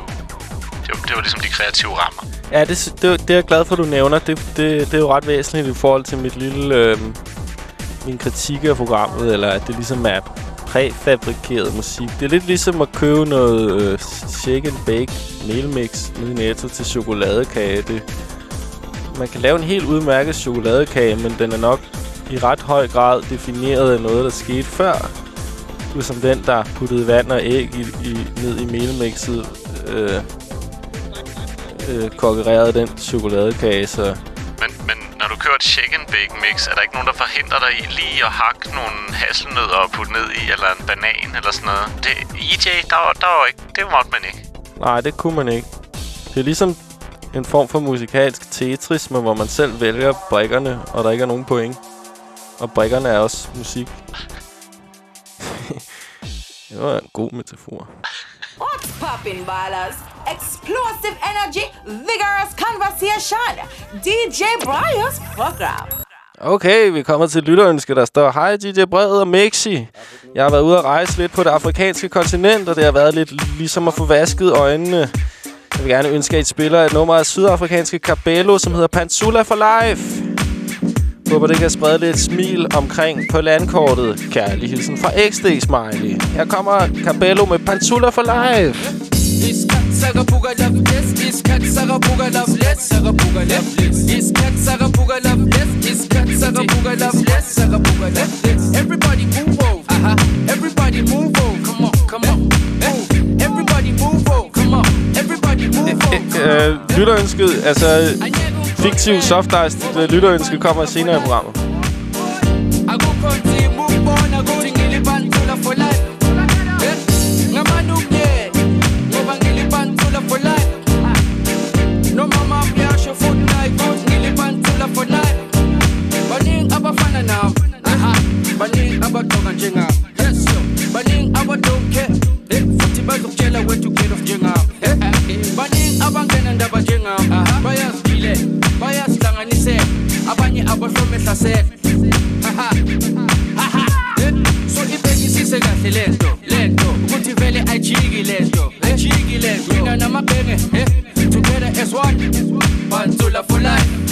[SPEAKER 2] Det var, det var ligesom de kreative rammer.
[SPEAKER 1] Ja, det, det, det er jeg glad for, du nævner. Det, det, det er jo ret væsentligt i forhold til mit lille... Øh, min kritik af programmet, eller at det ligesom er præfabrikeret musik. Det er lidt ligesom at købe noget øh, shake and bake mealmix nede i Netto til chokoladekage. Det, man kan lave en helt udmærket chokoladekage, men den er nok i ret høj grad defineret af noget, der skete før. Ligesom den, der puttede vand og æg i, i, ned i mealmixet. Øh, øh, kokkereret den chokoladekage, så...
[SPEAKER 2] Men, men når du kører et shake and bake mix, er der ikke nogen, der forhindrer dig i lige at hakke nogle hasselnødder og putte ned i, eller en banan eller sådan noget? Det, EJ, der var, der var ikke, det måtte man ikke.
[SPEAKER 1] Nej, det kunne man ikke. Det er ligesom en form for musikalsk Tetris, men hvor man selv vælger brikkerne, og der ikke er nogen point. Og brikkerne er også musik. Det var en god metafor.
[SPEAKER 7] What's poppin', ballers? Explosive energy, vigorous conversation. DJ Brian's program.
[SPEAKER 1] Okay, vi kommer til lytterønske, der står Hej DJ Bred og Mexi. Jeg har været ude at rejse lidt på det afrikanske kontinent, og det har været lidt ligesom at få vasket øjnene. Jeg vil gerne ønske, at I spiller et nummer af sydafrikanske Cabello, som hedder Pansula for Life. Håber, det kan sprede lidt smil omkring på landkortet. Kærlig hilsen fra XD Smiley. Her kommer Cabello med Pantula for Life.
[SPEAKER 8] Sagabuga love yes, is cat Sagabuga love less, Sagabuga love less, is cat Sagabuga love less, is cat Sagabuga love less, Sagabuga love less. Everybody move over, uh-huh. Everybody move over, Øh,
[SPEAKER 1] øh, lytterønsket, altså fiktiv soft ice øh, lytterønske kommer senere i programmet.
[SPEAKER 8] I go country, go for. No mama for aha. Yes, yo. Baning aba don't care, eh, of bazokutshela where to get off jenga Eh, baningi abangena ndaba njengami, bayaziphile, bayazihlanganisela, abanye abahlome hlasela. Haha. Haha. Eh, so ibhekisise kahle lento lento ukuthi vele ayijiki lento ayijiki lento mina namabhenge eh together as one bantula for life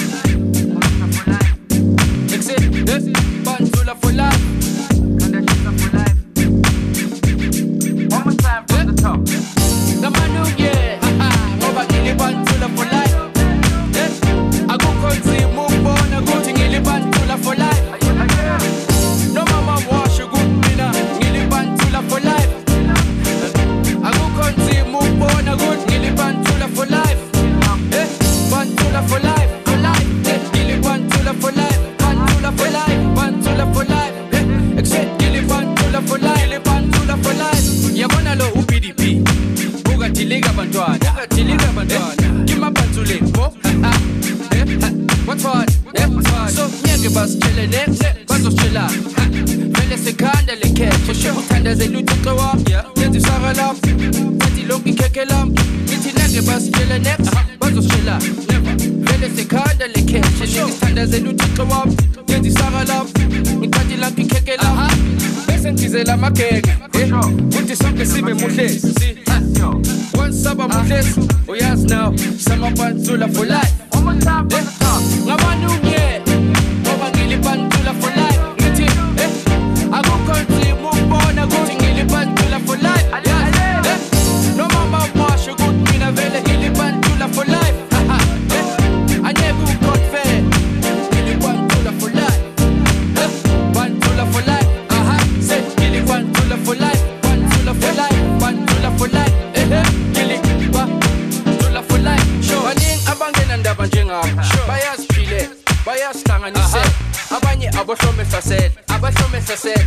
[SPEAKER 8] ndaba njengami bayaziphile bayazihlanganisela abanye abohlome hlasela abahlome hlasela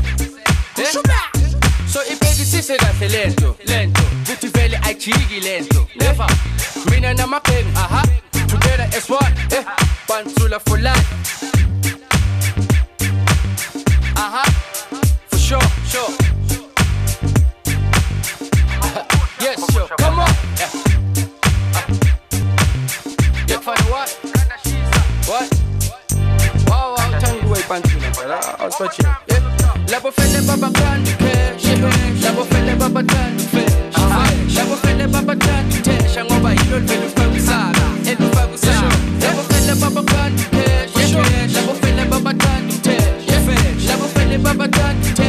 [SPEAKER 8] Eh? so ibhekisise kahle lento lento kuthi vele ayijiki lento. Never. Mina namabheng aha together as one eh? Bantula for life. Aha for sure sure What? Wow, wow, tango e pantina, para out pacina. La bo fele baba tan ke, la bo fele baba tan fe. La bo fele baba tan te, shango ba ilo velu fagusala, elu fagusala. La bo fele baba tan ke, la bo fele baba tan te, la bo fele baba tan te.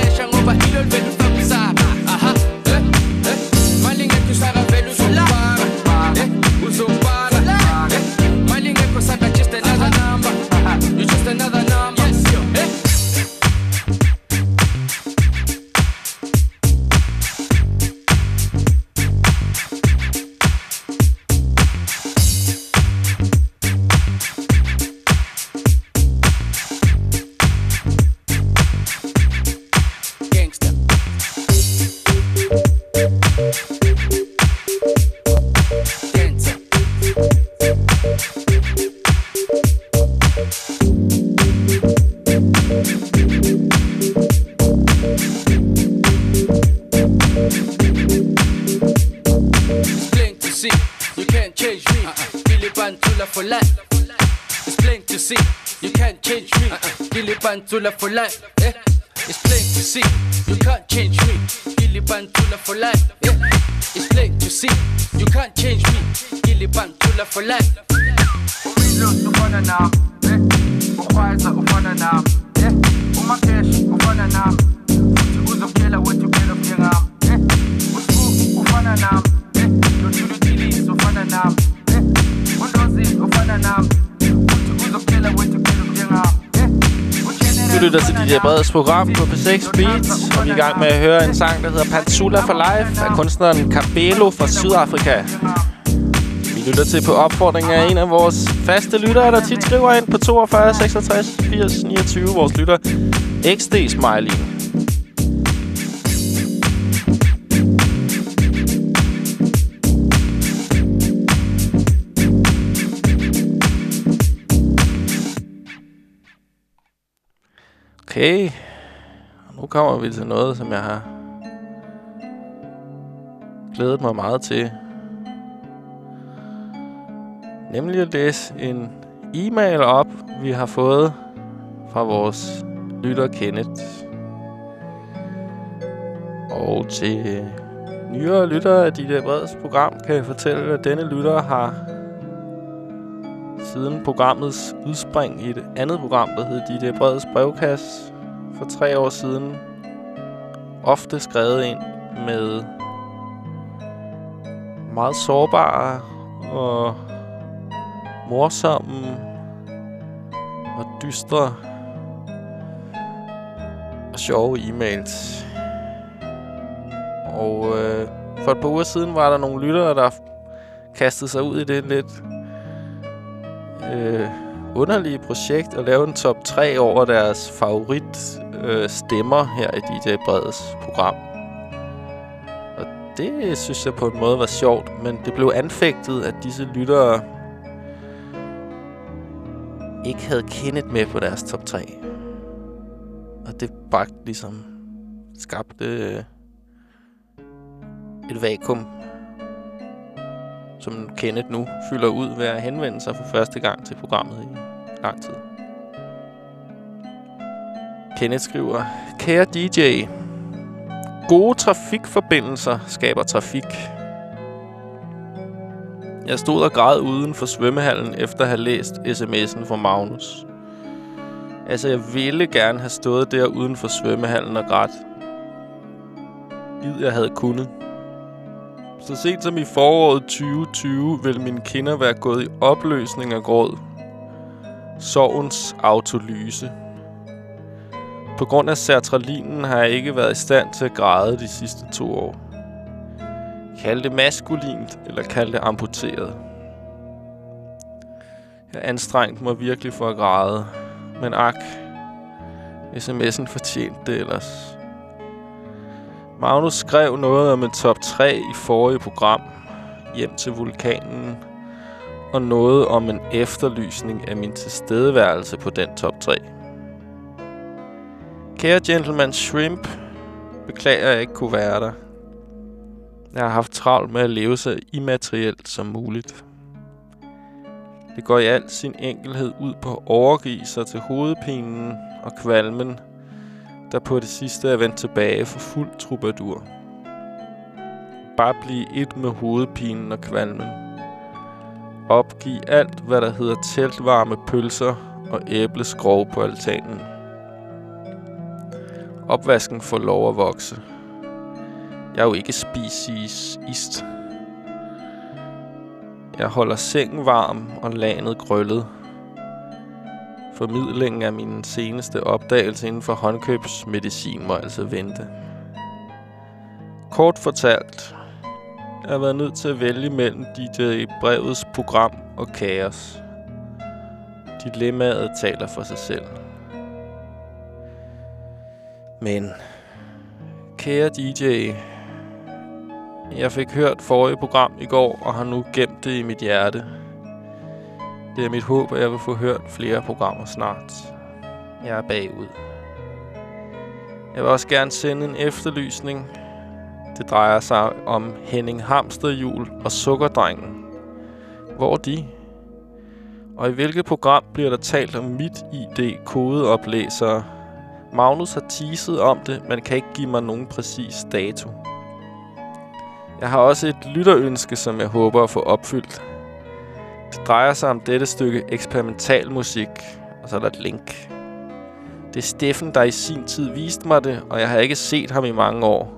[SPEAKER 8] Bantula for life. Yeah. It's plain to see, you can't change me. Billy Bantula for life. Yeah. It's plain to see, you can't change me. Billy Bantula for life.
[SPEAKER 9] Umidlo ufana nami, eh. Ukhwaza ufana nami, eh. Umakesh ufana nami. Futhi uzokuphela wethu kuphela ufike ngami, eh. Usibu ufana nami, eh. Nothulu Dilisi ufana nami, eh. Undozi ufana nami.
[SPEAKER 1] Du lytter til DJ Breds program på P6 Beats, og vi er i gang med at høre en sang, der hedder Pansula for Life af kunstneren Cabello fra Sydafrika. Vi lytter til på opfordring af en af vores faste lyttere, der tit skriver ind på 42 66 80 29, vores lytter XD Smiley. Okay. Nu kommer vi til noget, som jeg har glædet mig meget til. Nemlig at læse en e-mail op, vi har fået fra vores lytter Kenneth. Og til nyere lyttere af dit breds program, kan jeg fortælle, at denne lytter har siden programmets udspring i et andet program, der hed Didier Breds brevkasse for tre år siden, ofte skrevet ind med meget sårbare og morsomme og dystre og sjove e-mails. Og øh, for et par uger siden var der nogle lyttere, der kastede sig ud i det lidt øh, underlige projekt at lave en top 3 over deres favorit øh, stemmer her i DJ Breds program. Og det synes jeg på en måde var sjovt, men det blev anfægtet, at disse lyttere ikke havde kendet med på deres top 3. Og det bragte ligesom skabte øh, et vakuum som Kenneth nu fylder ud ved at henvende sig for første gang til programmet i lang tid. Kenneth skriver, Kære DJ, gode trafikforbindelser skaber trafik. Jeg stod og græd uden for svømmehallen efter at have læst sms'en fra Magnus. Altså, jeg ville gerne have stået der uden for svømmehallen og grædt. Gid jeg havde kunnet. Så set som i foråret 2020 vil mine kinder være gået i opløsning af gråd. Sovens autolyse. På grund af sertralinen har jeg ikke været i stand til at græde de sidste to år. Kald det maskulint, eller kald det amputeret. Jeg anstrengte mig virkelig for at græde. Men ak, sms'en fortjente det ellers. Magnus skrev noget om en top 3 i forrige program, Hjem til vulkanen, og noget om en efterlysning af min tilstedeværelse på den top 3. Kære gentleman Shrimp, beklager at jeg ikke kunne være der. Jeg har haft travlt med at leve så immaterielt som muligt. Det går i al sin enkelhed ud på at overgive sig til hovedpinen og kvalmen, der på det sidste er vendt tilbage for fuld troubadour. Bare blive et med hovedpinen og kvalmen. Opgiv alt, hvad der hedder teltvarme pølser og æbleskrog på altanen. Opvasken får lov at vokse. Jeg er jo ikke speciesist. Jeg holder sengen varm og landet grøllet. Formidlingen af min seneste opdagelse inden for håndkøbsmedicin må altså vente. Kort fortalt, jeg har været nødt til at vælge mellem DJ Brevets program og kaos. Dilemmaet taler for sig selv. Men, kære DJ, jeg fik hørt forrige program i går og har nu gemt det i mit hjerte. Det er mit håb, at jeg vil få hørt flere programmer snart. Jeg er bagud. Jeg vil også gerne sende en efterlysning Det drejer sig om Henning Hamsterhjul og Sukkerdrengen. Hvor er de? Og i hvilket program bliver der talt om mit ID kodeoplæsere? Magnus har teaset om det, men kan ikke give mig nogen præcis dato. Jeg har også et lytterønske, som jeg håber at få opfyldt. Det drejer sig om dette stykke eksperimental musik, og så er der et link. Det er Steffen, der i sin tid viste mig det, og jeg har ikke set ham i mange år.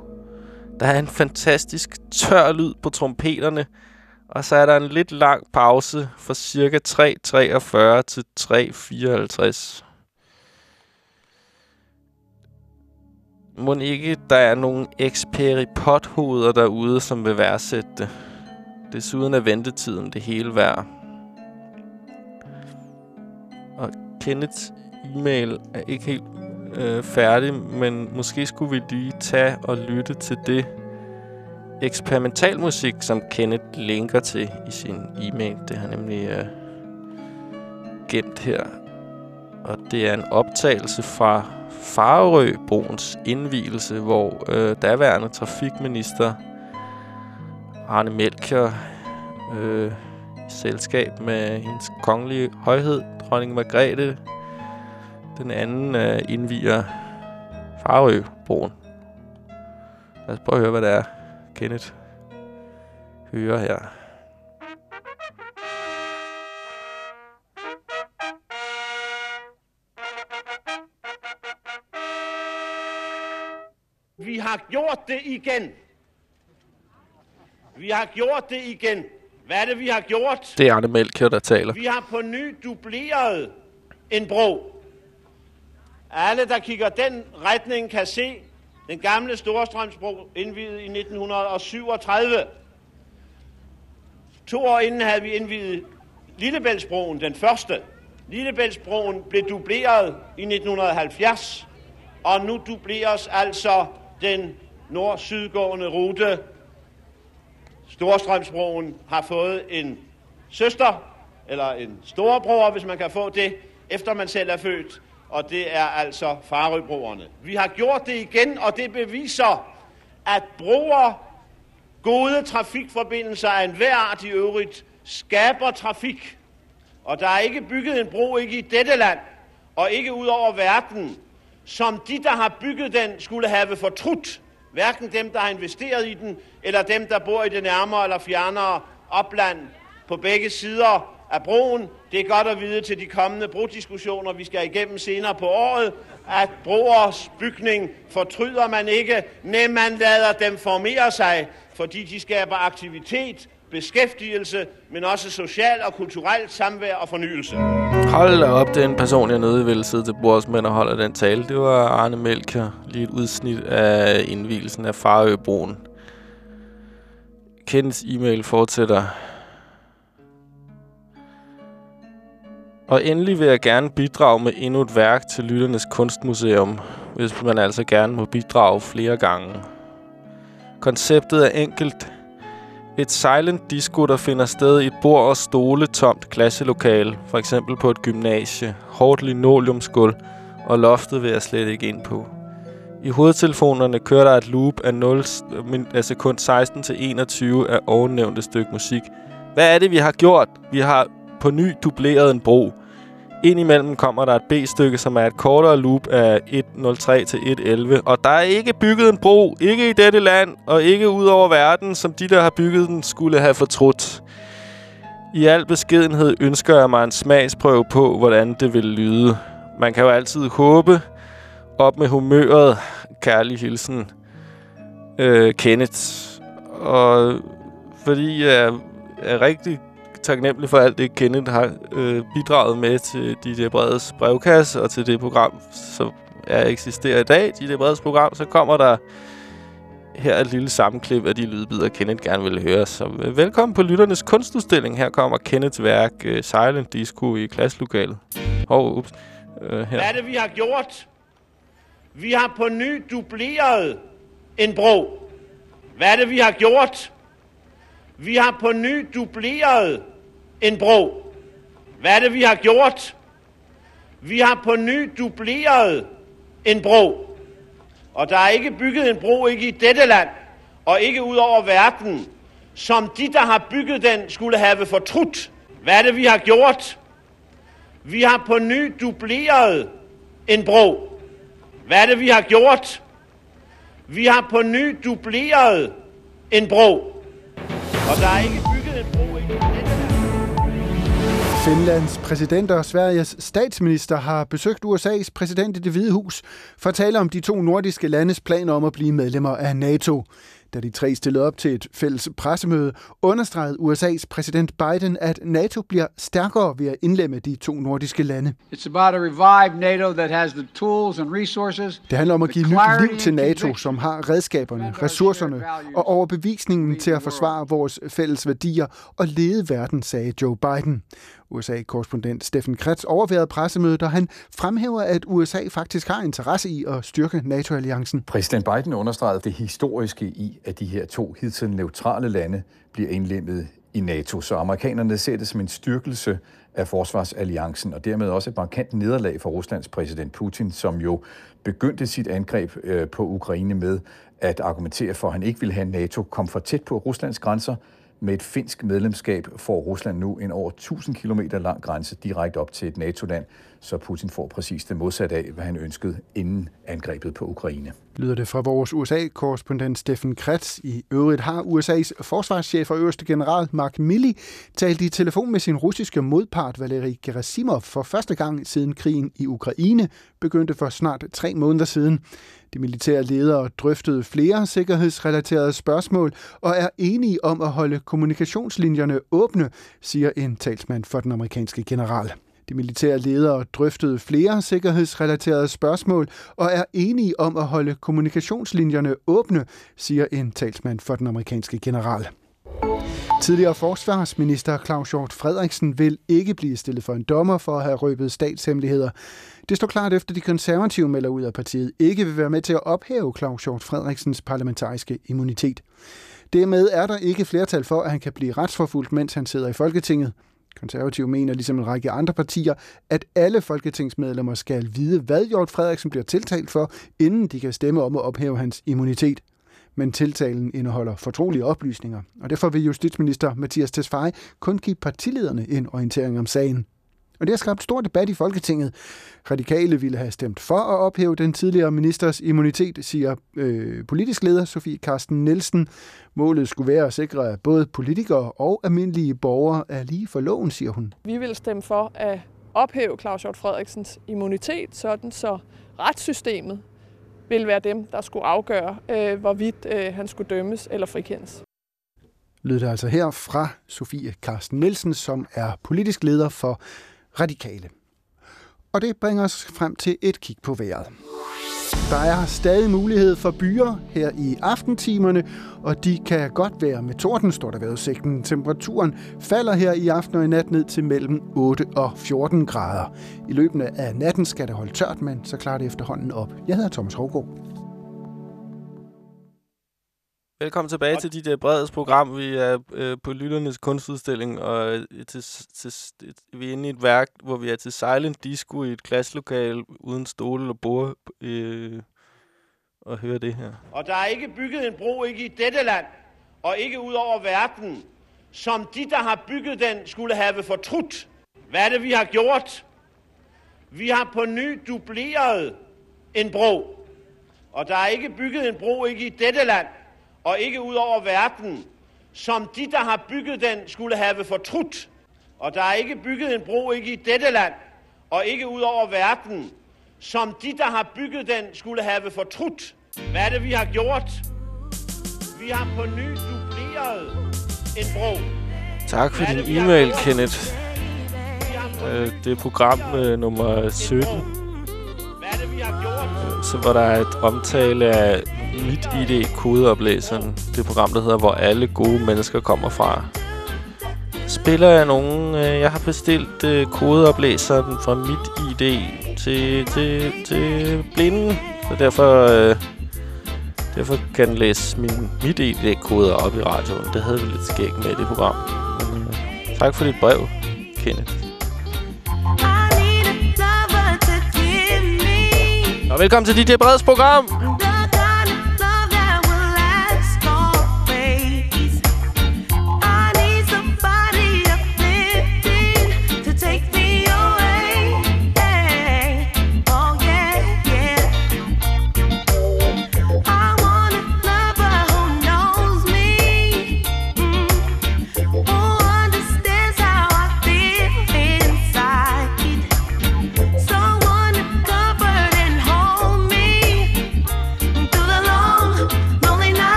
[SPEAKER 1] Der er en fantastisk tør lyd på trompeterne, og så er der en lidt lang pause fra cirka 3.43 til 3.54. Må ikke der er nogle eksperipothoveder derude, som vil værdsætte det. Desuden er ventetiden det hele værd. Og Kenneths e-mail er ikke helt øh, færdig, men måske skulle vi lige tage og lytte til det eksperimentalmusik, som Kenneth linker til i sin e-mail. Det har nemlig øh, gemt her. Og det er en optagelse fra Farøbroens indvielse, hvor øh, daværende trafikminister Arne Melchior øh, i selskab med hendes kongelige højhed, dronning Margrethe, den anden øh, indviger Farøbroen. Lad os prøve at høre, hvad det er, Kenneth hører her.
[SPEAKER 10] Vi har gjort det igen. Vi har gjort det igen. Hvad er det, vi har gjort?
[SPEAKER 1] Det er Arne Melchior, der taler.
[SPEAKER 10] Vi har på ny dubleret en bro. Alle, der kigger den retning, kan se den gamle Storstrømsbro indvidet i 1937. To år inden havde vi indvidet Lillebæltsbroen, den første. Lillebæltsbroen blev dubleret i 1970, og nu dubleres altså den nord-sydgående rute. Storstrømsbroen har fået en søster, eller en storebror, hvis man kan få det, efter man selv er født, og det er altså Farøbroerne. Vi har gjort det igen, og det beviser, at broer, gode trafikforbindelser af enhver art i øvrigt, skaber trafik. Og der er ikke bygget en bro, ikke i dette land, og ikke ud over verden, som de, der har bygget den, skulle have fortrudt. Hverken dem, der har investeret i den, eller dem, der bor i det nærmere eller fjernere opland på begge sider af broen. Det er godt at vide til de kommende brodiskussioner, vi skal igennem senere på året, at broers bygning fortryder man ikke, men man lader dem formere sig, fordi de skaber aktivitet, beskæftigelse, men også social og kulturel samvær og fornyelse.
[SPEAKER 1] Hold da op, det er en person, jeg nødig ville sidde til bords med og holde den tale. Det var Arne Melker. lige et udsnit af indvielsen af Farøbroen. Kenneths e-mail fortsætter. Og endelig vil jeg gerne bidrage med endnu et værk til Lytternes Kunstmuseum, hvis man altså gerne må bidrage flere gange. Konceptet er enkelt. Et silent disco, der finder sted i et bord og stole tomt klasselokale, for eksempel på et gymnasie, hårdt linoleumsgulv, og loftet vil jeg slet ikke ind på. I hovedtelefonerne kører der et loop af 0 af sekund 16 til 21 af ovennævnte stykke musik. Hvad er det, vi har gjort? Vi har på ny dubleret en bro. Indimellem kommer der et B-stykke, som er et kortere loop af 1.03 til 1.11. Og der er ikke bygget en bro, ikke i dette land, og ikke ud over verden, som de, der har bygget den, skulle have fortrudt. I al beskedenhed ønsker jeg mig en smagsprøve på, hvordan det vil lyde. Man kan jo altid håbe. Op med humøret. Kærlig hilsen. Øh, Kenneth. Og fordi jeg er rigtig taknemmelig for alt det, Kenneth har øh, bidraget med til DJ Breds brevkasse og til det program, som er eksisterer i dag, DJ Breds program, så kommer der her et lille sammenklip af de lydbider, Kenneth gerne vil høre. Så øh, velkommen på Lytternes Kunstudstilling. Her kommer Kenneths værk øh, Silent Disco i klasselokalet. Hov, ups. Øh, her.
[SPEAKER 10] Hvad er det, vi har gjort? Vi har på ny dubleret en bro. Hvad er det, vi har gjort? Vi har på ny dubleret en bro. Hvad er det, vi har gjort? Vi har på ny dubleret en bro. Og der er ikke bygget en bro, ikke i dette land, og ikke ud over verden, som de, der har bygget den, skulle have fortrudt. Hvad er det, vi har gjort? Vi har på ny dubleret en bro. Hvad er det, vi har gjort? Vi har på ny dubleret en bro. Og der er ikke
[SPEAKER 11] Finlands præsident og Sveriges statsminister har besøgt USA's præsident i det hvide hus for at tale om de to nordiske landes planer om at blive medlemmer af NATO. Da de tre stillede op til et fælles pressemøde, understregede USA's præsident Biden, at NATO bliver stærkere ved at indlemme de to nordiske lande.
[SPEAKER 12] It's about a revived NATO that has the tools and resources.
[SPEAKER 11] Det handler om at give nyt liv til NATO, som har redskaberne, ressourcerne og overbevisningen til at forsvare vores fælles værdier og lede verden, sagde Joe Biden. USA-korrespondent Steffen Kretz overværede pressemødet, og han fremhæver, at USA faktisk har interesse i at styrke NATO-alliancen.
[SPEAKER 13] Præsident Biden understregede det historiske i, at de her to hidtil neutrale lande bliver indlemmet i NATO. Så amerikanerne ser det som en styrkelse af forsvarsalliancen, og dermed også et markant nederlag for Ruslands præsident Putin, som jo begyndte sit angreb øh, på Ukraine med at argumentere for, at han ikke ville have NATO kom for tæt på Ruslands grænser. Med et finsk medlemskab får Rusland nu en over 1000 km lang grænse direkte op til et NATO-land, så Putin får præcis det modsatte af, hvad han ønskede inden angrebet på Ukraine.
[SPEAKER 11] lyder det fra vores USA-korrespondent Steffen Kretz. I øvrigt har USA's forsvarschef og øverste general Mark Milley talt i telefon med sin russiske modpart Valery Gerasimov for første gang siden krigen i Ukraine begyndte for snart tre måneder siden. De militære ledere drøftede flere sikkerhedsrelaterede spørgsmål og er enige om at holde kommunikationslinjerne åbne, siger en talsmand for den amerikanske general. De militære ledere drøftede flere sikkerhedsrelaterede spørgsmål og er enige om at holde kommunikationslinjerne åbne, siger en talsmand for den amerikanske general. Tidligere forsvarsminister Claus Hjort Frederiksen vil ikke blive stillet for en dommer for at have røbet statshemmeligheder. Det står klart efter de konservative melder ud af partiet ikke vil være med til at ophæve Claus Hjort Frederiksens parlamentariske immunitet. Dermed er der ikke flertal for, at han kan blive retsforfulgt, mens han sidder i Folketinget. Konservative mener, ligesom en række andre partier, at alle folketingsmedlemmer skal vide, hvad Hjort Frederiksen bliver tiltalt for, inden de kan stemme om at ophæve hans immunitet. Men tiltalen indeholder fortrolige oplysninger, og derfor vil justitsminister Mathias Tesfaye kun give partilederne en orientering om sagen. Og det har skabt stor debat i Folketinget. Radikale ville have stemt for at ophæve den tidligere ministers immunitet, siger øh, politisk leder Sofie Karsten Nielsen. Målet skulle være at sikre, at både politikere og almindelige borgere er lige for loven, siger hun.
[SPEAKER 14] Vi vil stemme for at ophæve Claus Hjort Frederiksens immunitet, sådan så retssystemet vil være dem, der skulle afgøre, øh, hvorvidt øh, han skulle dømmes eller frikendes.
[SPEAKER 11] Lød det altså her fra Sofie Karsten Nielsen, som er politisk leder for Radikale. Og det bringer os frem til et kig på vejret. Der er stadig mulighed for byer her i aftentimerne, og de kan godt være med torden, står der ved udsigten. Temperaturen falder her i aften og i nat ned til mellem 8 og 14 grader. I løbet af natten skal det holde tørt, men så klarer det efterhånden op. Jeg hedder Thomas Hovgaard.
[SPEAKER 1] Velkommen tilbage til DJ Breds program. Vi er øh, på Lytternes kunstudstilling, og øh, til, til, vi er inde i et værk, hvor vi er til silent disco i et klasselokal uden stole og bord øh, og hører det her.
[SPEAKER 10] Og der er ikke bygget en bro, ikke i dette land, og ikke ud over verden, som de, der har bygget den, skulle have fortrudt. Hvad er det, vi har gjort? Vi har på ny dubleret en bro. Og der er ikke bygget en bro, ikke i dette land, og ikke ud over verden, som de, der har bygget den, skulle have fortrudt. Og der er ikke bygget en bro ikke i dette land, og ikke ud over verden, som de, der har bygget den, skulle have fortrudt. Hvad er det, vi har gjort? Vi har på ny dubleret en bro.
[SPEAKER 1] Tak for din e-mail, Kenneth. Øh, det er program øh, nummer 17. Hvad er det, vi har gjort? så var der et omtale af mit ID kodeoplæseren. Det program, der hedder Hvor alle gode mennesker kommer fra. Spiller jeg nogen... Øh, jeg har bestilt øh, kodeoplæseren fra mit ID til, til, til blinden. Så derfor, øh, derfor kan den læse min, mit ID kode op i radioen. Det havde vi lidt skæg med i det program. Øh, tak for dit brev, Kenneth. Velkommen til DJ Breds program.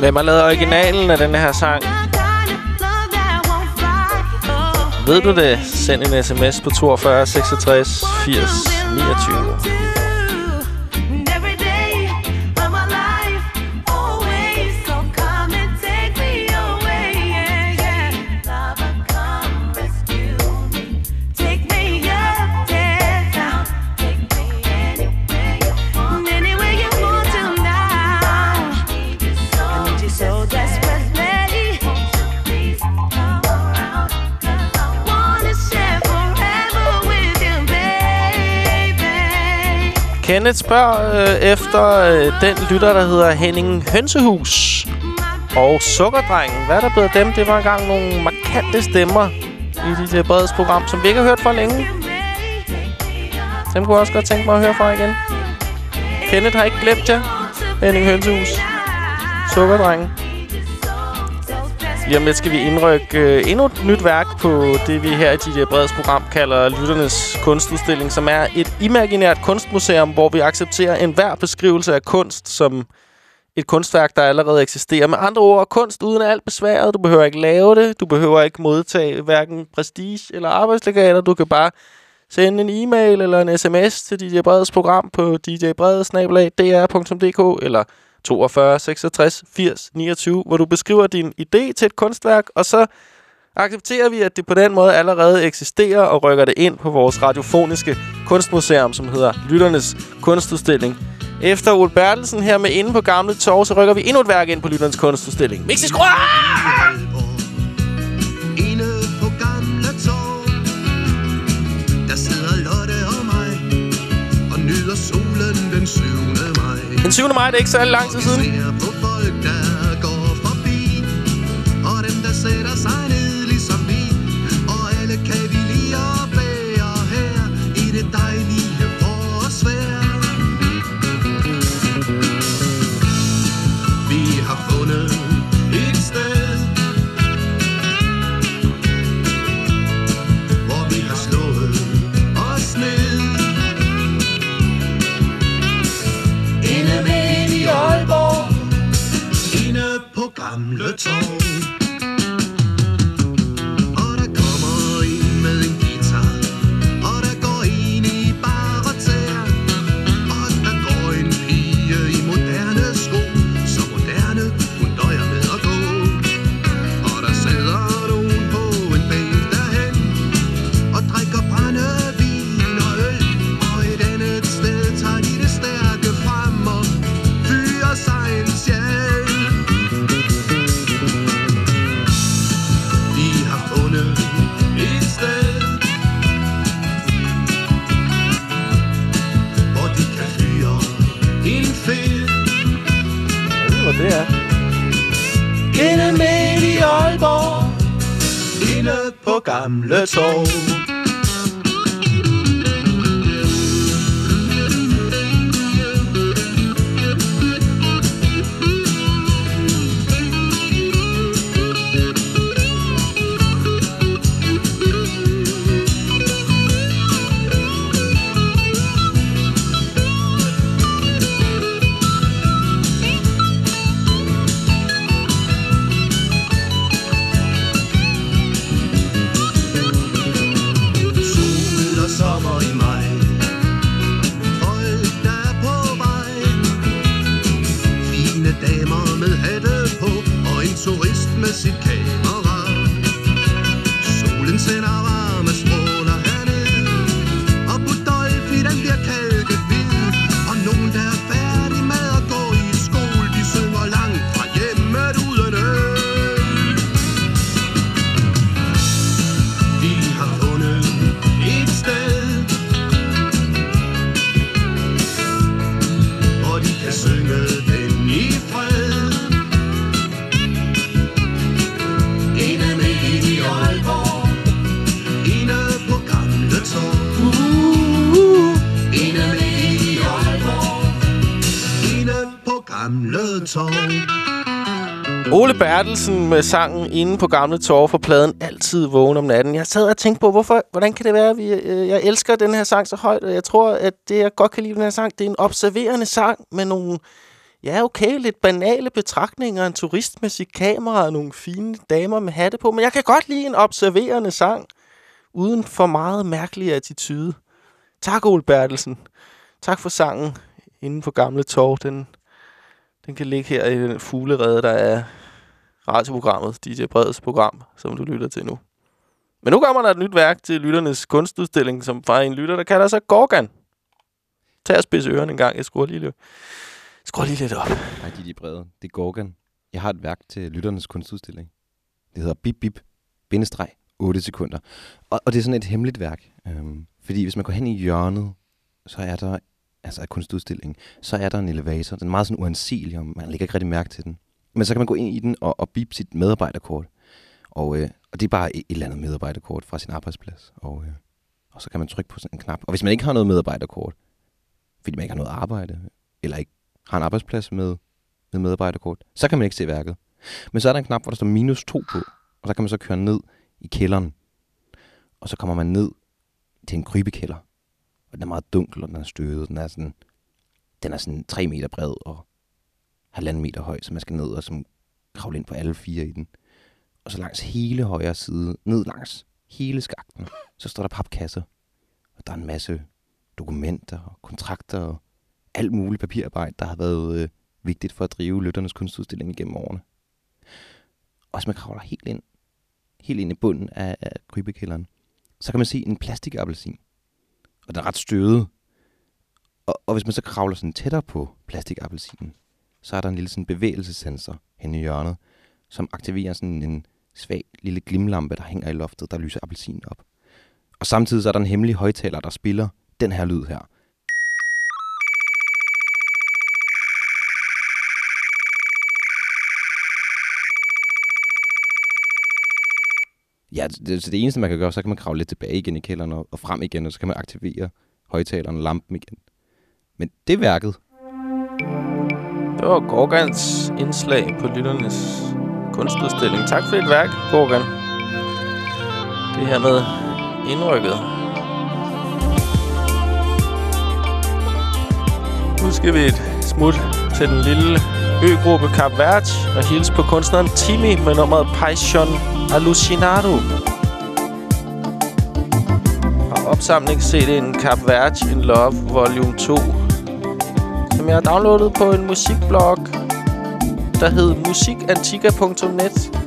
[SPEAKER 1] Hvem har lavet originalen af den her sang? Ved du det? Send en sms på 42 66 80 29. Kenneth spørger øh, efter øh, den lytter, der hedder Henning Hønsehus og Sukkerdrengen. Hvad er der blevet dem? Det var engang nogle markante stemmer i dit Breds program, som vi ikke har hørt for længe. Dem kunne jeg også godt tænke mig at høre fra igen. Kenneth har ikke glemt jer. Henning Hønsehus. Sukkerdrengen. Lige om lidt skal vi indrykke øh, endnu et nyt værk på det, vi her i DJ øh, Breds program kalder Lytternes Kunstudstilling, som er et imaginært kunstmuseum, hvor vi accepterer enhver beskrivelse af kunst som et kunstværk, der allerede eksisterer. Med andre ord, kunst uden alt besværet. Du behøver ikke lave det. Du behøver ikke modtage hverken prestige eller arbejdslegater. Du kan bare sende en e-mail eller en sms til DJ øh, Breds program på djbreds.dr.dk øh, eller 42 66 80 29, hvor du beskriver din idé til et kunstværk, og så accepterer vi, at det på den måde allerede eksisterer og rykker det ind på vores radiofoniske kunstmuseum, som hedder Lytternes Kunstudstilling. Efter Ole Bertelsen her med Inde på Gamle Torv, så rykker vi endnu et værk ind på Lytternes Kunstudstilling. Mix
[SPEAKER 15] Den 7. maj,
[SPEAKER 1] det er ikke særlig lang tid siden.
[SPEAKER 15] Og dem, der sætter sig på gamle torv der? Inde midt i Aalborg Inde på gamle torv turist med
[SPEAKER 1] Bertelsen med sangen inde på Gamle Torv for pladen Altid vågen om natten. Jeg sad og tænkte på, hvorfor, hvordan kan det være, at vi, øh, jeg elsker den her sang så højt, og jeg tror, at det, jeg godt kan lide ved den her sang, det er en observerende sang med nogle Ja, okay, lidt banale betragtninger, en turist med sit kamera og nogle fine damer med hatte på, men jeg kan godt lide en observerende sang, uden for meget mærkelig attitude. Tak, Ole Bertelsen. Tak for sangen inden på Gamle Torv. Den, den kan ligge her i den fuglerede, der er radioprogrammet, DJ Breds program, som du lytter til nu. Men nu kommer der et nyt værk til lytternes kunstudstilling, som fra en lytter, der kalder sig Gorgan. Tag og spidse ørerne en gang. Jeg skruer lige, lidt- skruer lige lidt op.
[SPEAKER 16] Nej, DJ Brede. Det er Gorgan. Jeg har et værk til lytternes kunstudstilling. Det hedder Bip Bip, bindestreg, 8 sekunder. Og, og det er sådan et hemmeligt værk. Øhm, fordi hvis man går hen i hjørnet, så er der, altså af kunstudstillingen, så er der en elevator. Den er meget sådan uansigelig, og man lægger ikke rigtig mærke til den. Men så kan man gå ind i den og, og bip sit medarbejderkort. Og, øh, og det er bare et, et eller andet medarbejderkort fra sin arbejdsplads. Og, øh, og så kan man trykke på sådan en knap. Og hvis man ikke har noget medarbejderkort, fordi man ikke har noget arbejde, eller ikke har en arbejdsplads med, med medarbejderkort, så kan man ikke se værket. Men så er der en knap, hvor der står minus 2 på, og så kan man så køre ned i kælderen. Og så kommer man ned til en krybekælder. Og den er meget dunkel, og den er støvet. Den er sådan, den er sådan 3 meter bred og halvanden meter høj, så man skal ned og som kravle ind på alle fire i den. Og så langs hele højre side, ned langs hele skakten, så står der papkasser. Og der er en masse dokumenter og kontrakter og alt muligt papirarbejde, der har været øh, vigtigt for at drive lytternes kunstudstilling igennem årene. Og hvis man kravler helt ind, helt ind i bunden af, af krybekælderen, så kan man se en plastikappelsin. Og den er ret støvet. Og, og hvis man så kravler sådan tættere på plastikappelsinen, så er der en lille sådan bevægelsessensor henne i hjørnet, som aktiverer sådan en svag lille glimlampe, der hænger i loftet, der lyser appelsinen op. Og samtidig så er der en hemmelig højtaler, der spiller den her lyd her. Ja, det, så det eneste, man kan gøre, så kan man kravle lidt tilbage igen i kælderen og, og frem igen, og så kan man aktivere højtaleren og lampen igen. Men det værket.
[SPEAKER 1] Det var Gorgans indslag på lytternes kunstudstilling. Tak for dit værk, Gorgan. Det her med indrykket. Nu skal vi et smut til den lille øgruppe Cap Verde og hilse på kunstneren Timmy med nummeret Paixon Alucinado. Og opsamling CD'en Cap Verde in Love Volume 2 som jeg har downloadet på en musikblog, der hed musikantika.net.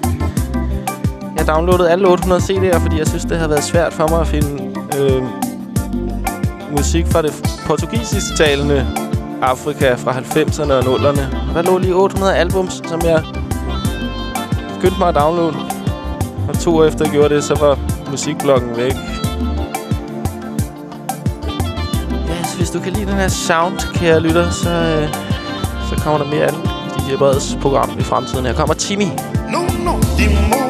[SPEAKER 1] Jeg downloadede alle 800 CD'er, fordi jeg synes, det har været svært for mig at finde øh, musik fra det portugisisk talende Afrika fra 90'erne og 0'erne. Der lå lige 800 albums, som jeg skyndte mig at downloade. Og to år efter jeg gjorde det, så var musikbloggen væk. Du kan lide den her sound, kære lytter, så, øh, så kommer der mere af den i DJ program i fremtiden. Her kommer Timmy.
[SPEAKER 17] No, no,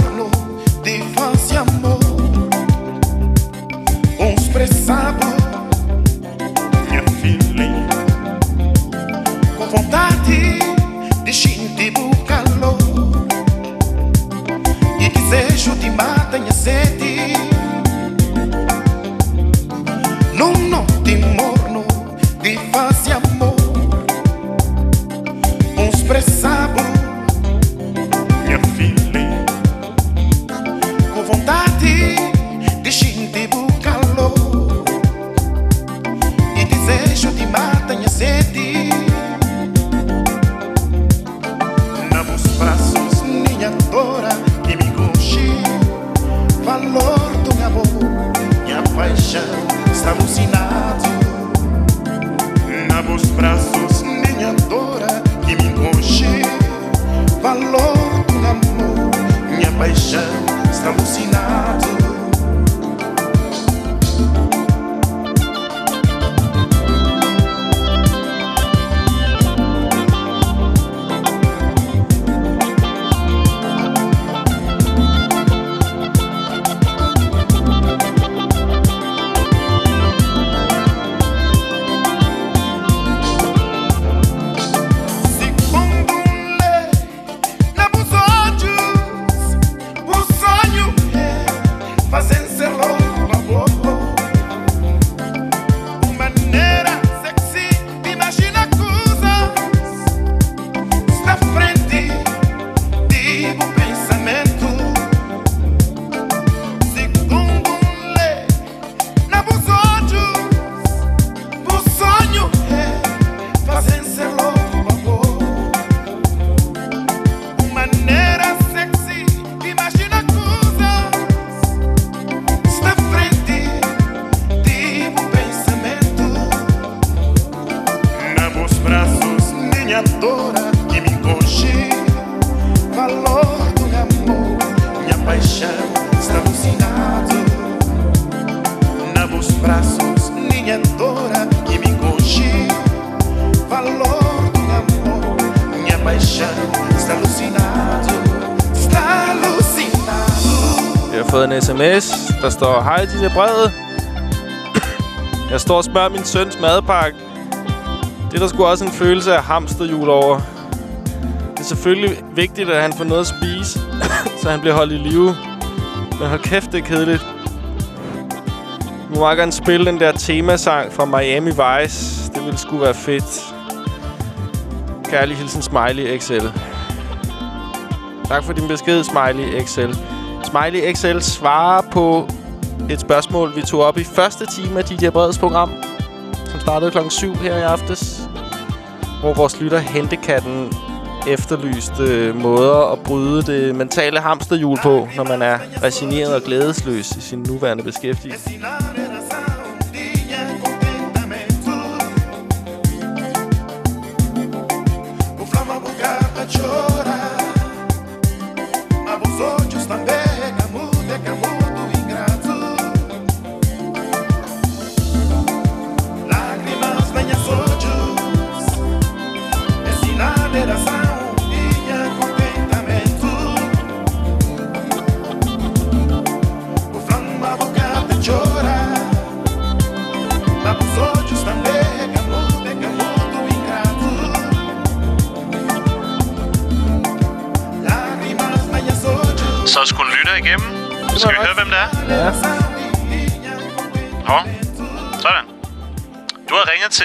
[SPEAKER 1] der står, Hej, DJ Brede. Jeg står og spørger min søns madpakke. Det er der sgu også en følelse af hamsterhjul over. Det er selvfølgelig vigtigt, at han får noget at spise, så han bliver holdt i live. Men hold kæft, det er kedeligt. Du må meget gerne spille den der temasang fra Miami Vice. Det ville sgu være fedt. Kærlig hilsen Smiley XL. Tak for din besked, Smiley XL. Smiley XL svarer på et spørgsmål, vi tog op i første time af DJ Breds program, som startede klokken 7 her i aftes, hvor vores lytter Hentekatten efterlyste måder at bryde det mentale hamsterhjul på, når man er resigneret og glædesløs i sin nuværende beskæftigelse.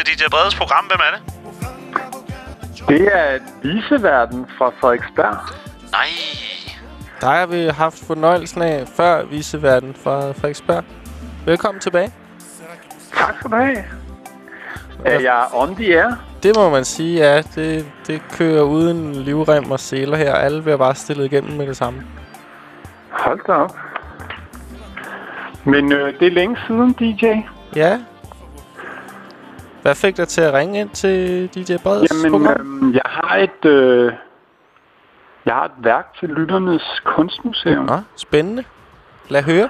[SPEAKER 2] DJ Bredes program. Hvem er det?
[SPEAKER 18] Det er viseverden fra Frederiksberg.
[SPEAKER 2] Nej.
[SPEAKER 1] Der har vi haft fornøjelsen af før viseverden fra Frederiksberg. Velkommen tilbage.
[SPEAKER 18] Tak skal du have. Er jeg on the air?
[SPEAKER 1] Det må man sige, ja. Det, det kører uden livrem og seler her. Alle bliver bare stillet igennem med det samme.
[SPEAKER 18] Hold da op. Men øh, det er længe siden, DJ.
[SPEAKER 1] Ja. Hvad fik dig til at ringe ind til DJ Breds
[SPEAKER 18] Jamen,
[SPEAKER 1] program?
[SPEAKER 18] øh, jeg har et... Øh, jeg har et værk til Lytternes Kunstmuseum.
[SPEAKER 1] Nå, spændende. Lad høre.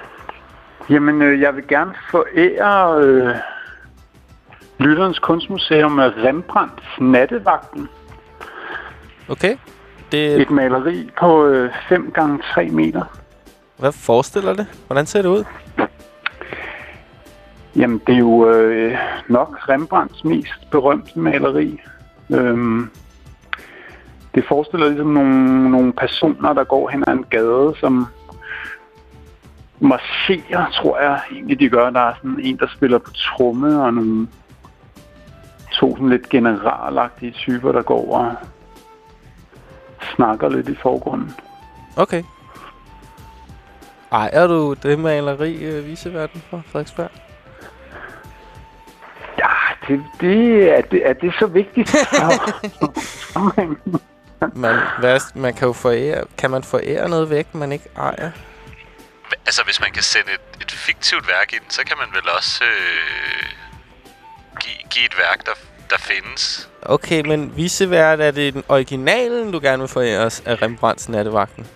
[SPEAKER 18] Jamen, øh, jeg vil gerne forære øh, Lytternes Kunstmuseum med Rembrandts Nattevagten.
[SPEAKER 1] Okay. Det...
[SPEAKER 18] Et maleri på øh, 5 gange 3 meter.
[SPEAKER 1] Hvad forestiller det? Hvordan ser det ud?
[SPEAKER 18] Jamen, det er jo øh, nok Rembrandts mest berømte maleri. Øhm, det forestiller ligesom nogle, nogle personer, der går hen ad en gade, som marcherer, tror jeg egentlig, de gør. Der er sådan en, der spiller på tromme, og nogle to sådan lidt generalagtige typer, der går og snakker lidt i forgrunden.
[SPEAKER 1] Okay. Ejer du det maleri, øh, viseverden fra Frederiksberg?
[SPEAKER 18] Det, det, er, det, er det så vigtigt?
[SPEAKER 1] Man, hvad, man kan jo forære, kan man forære noget væk, man ikke ejer?
[SPEAKER 2] Altså, hvis man kan sætte et, et fiktivt værk ind, så kan man vel også øh, give, give et værk, der, der findes.
[SPEAKER 1] Okay, men visevært, er det den originalen, du gerne vil forære os af Rembrandts Nattevagten?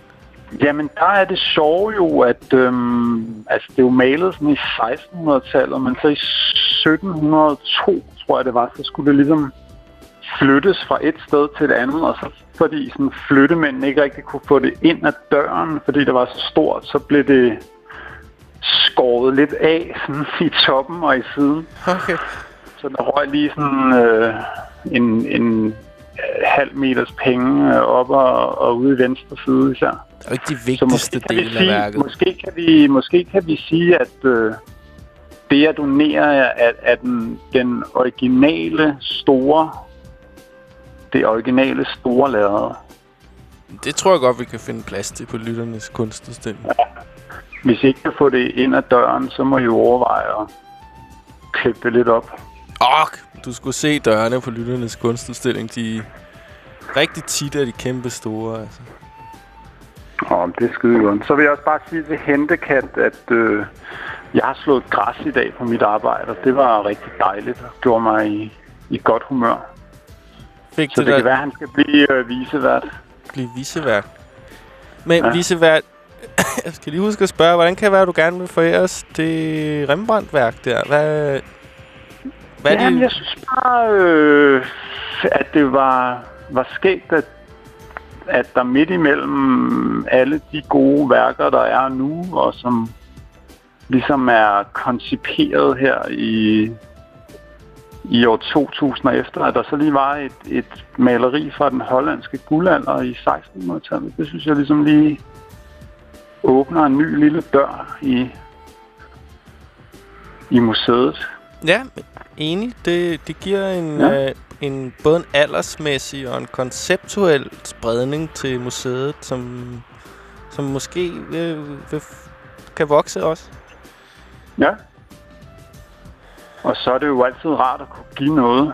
[SPEAKER 18] Jamen, der er det sjove jo, at øhm, altså, det er jo malet sådan i 1600-tallet, men så i 1702, tror jeg det var, så skulle det ligesom flyttes fra et sted til et andet, og så fordi sådan flyttemændene ikke rigtig kunne få det ind ad døren, fordi det var så stort, så blev det skåret lidt af sådan i toppen og i siden.
[SPEAKER 1] Okay.
[SPEAKER 18] Så der røg lige sådan øh, en, en halv meters penge øh, op og, og ude i venstre side især.
[SPEAKER 1] Det er ikke de vigtigste dele af
[SPEAKER 18] sige,
[SPEAKER 1] værket.
[SPEAKER 18] måske, kan vi, måske kan vi sige, at øh, det jeg donerer er, er, er den, den originale store, det originale store lærred.
[SPEAKER 1] Det tror jeg godt, vi kan finde plads til på lytternes kunstudstilling.
[SPEAKER 18] Hvis I ikke kan få det ind ad døren, så må I overveje at klippe det lidt op.
[SPEAKER 1] Og du skulle se dørene på lytternes kunstudstilling. De er rigtig tit er de kæmpe store, altså.
[SPEAKER 18] Åh, det er skide godt. Så vil jeg også bare sige til Hentekat, at øh, jeg har slået græs i dag på mit arbejde, og det var rigtig dejligt og gjorde mig i, i godt humør.
[SPEAKER 1] Fik
[SPEAKER 18] Så
[SPEAKER 1] det
[SPEAKER 18] det kan være, at han skal blive øh, visevært.
[SPEAKER 1] Blive visevært. Men
[SPEAKER 18] ja.
[SPEAKER 1] visevært... jeg skal lige huske at spørge, hvordan kan det være, at du gerne vil forære os det Rembrandt-værk der? Hvad, hvad er
[SPEAKER 18] Jamen,
[SPEAKER 1] det?
[SPEAKER 18] jeg synes bare, øh, at det var, var skægt, at at der midt imellem alle de gode værker, der er nu, og som ligesom er konciperet her i, i år 2000 og efter, at der så lige var et, et maleri fra den hollandske guldalder i 1600-tallet. Det synes jeg ligesom lige åbner en ny lille dør i, i museet.
[SPEAKER 1] Ja, enig. Det, det giver en,
[SPEAKER 18] Ja.
[SPEAKER 1] øh, en både en aldersmæssig og en konceptuel spredning til museet, som, som måske vil, vil, kan vokse også.
[SPEAKER 18] Ja. Og så er det jo altid rart at kunne give noget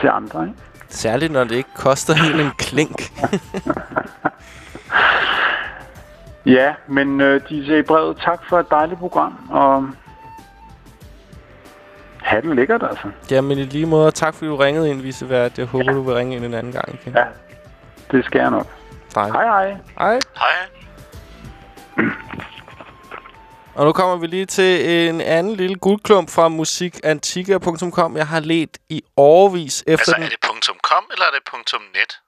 [SPEAKER 18] til andre, ikke?
[SPEAKER 1] Særligt, når det ikke koster en en klink.
[SPEAKER 18] Ja, men øh, DJ Brevet, tak for et dejligt program, og ha' det lækkert, altså.
[SPEAKER 1] Jamen i lige måde, tak fordi du ringede ind, Visevært. Jeg håber, du vil ringe ind en anden gang igen.
[SPEAKER 18] Ja, det skal jeg nok.
[SPEAKER 1] Hej.
[SPEAKER 18] Hej, hej.
[SPEAKER 1] Hej.
[SPEAKER 2] Hej.
[SPEAKER 1] Og nu kommer vi lige til en anden lille guldklump fra musikantika.com. Jeg har let i overvis efter
[SPEAKER 2] Altså,
[SPEAKER 1] den.
[SPEAKER 2] er det .com, eller er det .net?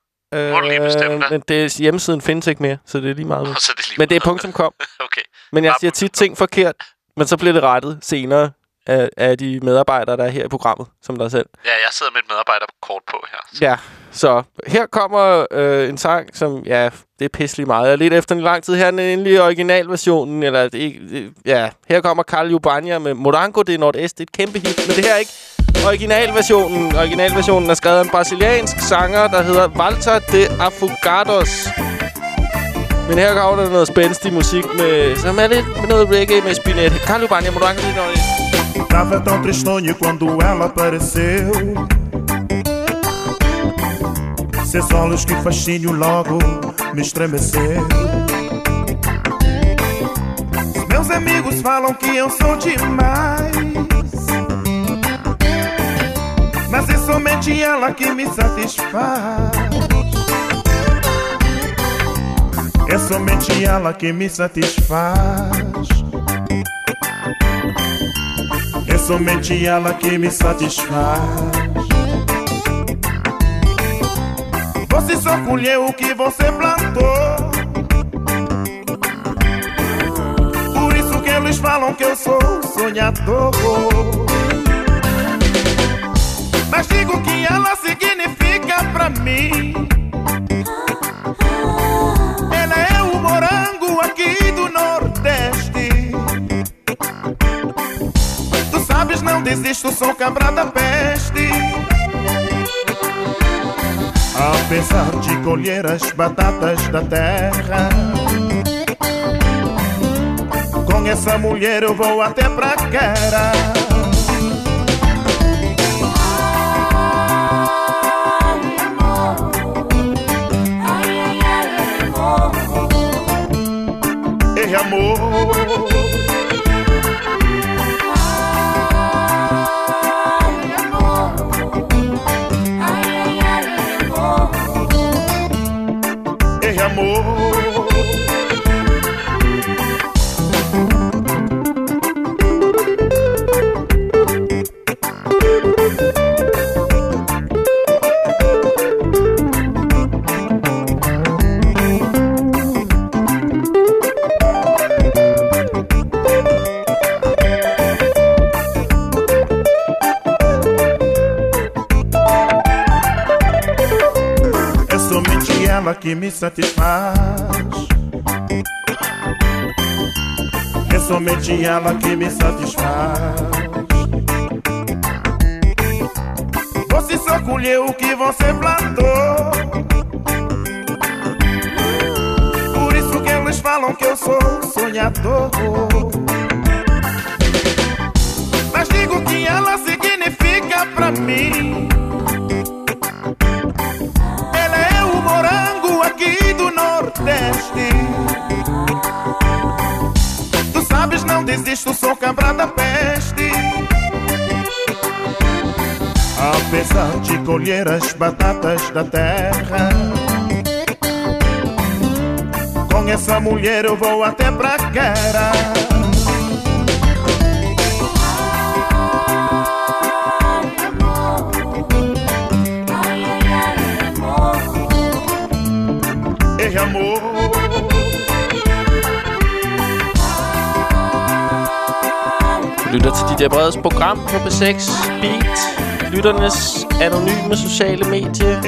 [SPEAKER 2] Må du lige bestemme dig?
[SPEAKER 1] men det er, hjemmesiden findes ikke mere, så det er lige meget.
[SPEAKER 2] Så er det lige
[SPEAKER 1] men det er .com.
[SPEAKER 2] Okay.
[SPEAKER 1] Men jeg siger tit ting forkert, men så bliver det rettet senere af, af de medarbejdere, der er her i programmet, som der selv.
[SPEAKER 2] Ja, jeg sidder med et medarbejderkort på her.
[SPEAKER 1] Ja, så her kommer øh, en sang, som, ja, det er pisselig meget. Jeg lidt efter en lang tid. Her er den endelige originalversionen, eller det, det, ja, her kommer Carl Jubania med Morango det Nordest. Det et kæmpe hit, men det her er ikke originalversionen. Originalversionen er skrevet af en brasiliansk sanger, der hedder Walter de Afogados. Men her kommer der noget spændstig musik, med, som er lidt med noget reggae med spinet. Carl Jubania, Morango det Nordest.
[SPEAKER 17] Tava tão tristonho quando ela apareceu. Seus olhos que fascínio logo me estremeceu. Meus amigos falam que eu sou demais. Mas é somente ela que me satisfaz. É somente ela que me satisfaz somente ela que me satisfaz. Você só colheu o que você plantou. Por isso que eles falam que eu sou sonhador. Mas digo que ela significa pra mim. Ela é o morango desisto, sou cabra da peste. Apesar de colher as batatas da terra, com essa mulher eu vou até pra Quera. Ei, amor. Satisfaz. É somente ela que me satisfaz. Você só colheu o que você plantou. Por isso que eles falam que eu sou sonhador. colher as batatas da terra. Com essa mulher eu vou até pra Quera.
[SPEAKER 1] É amor. lytter til dit der brede program på B6 Beat. Lytternes anonyme sociale medie.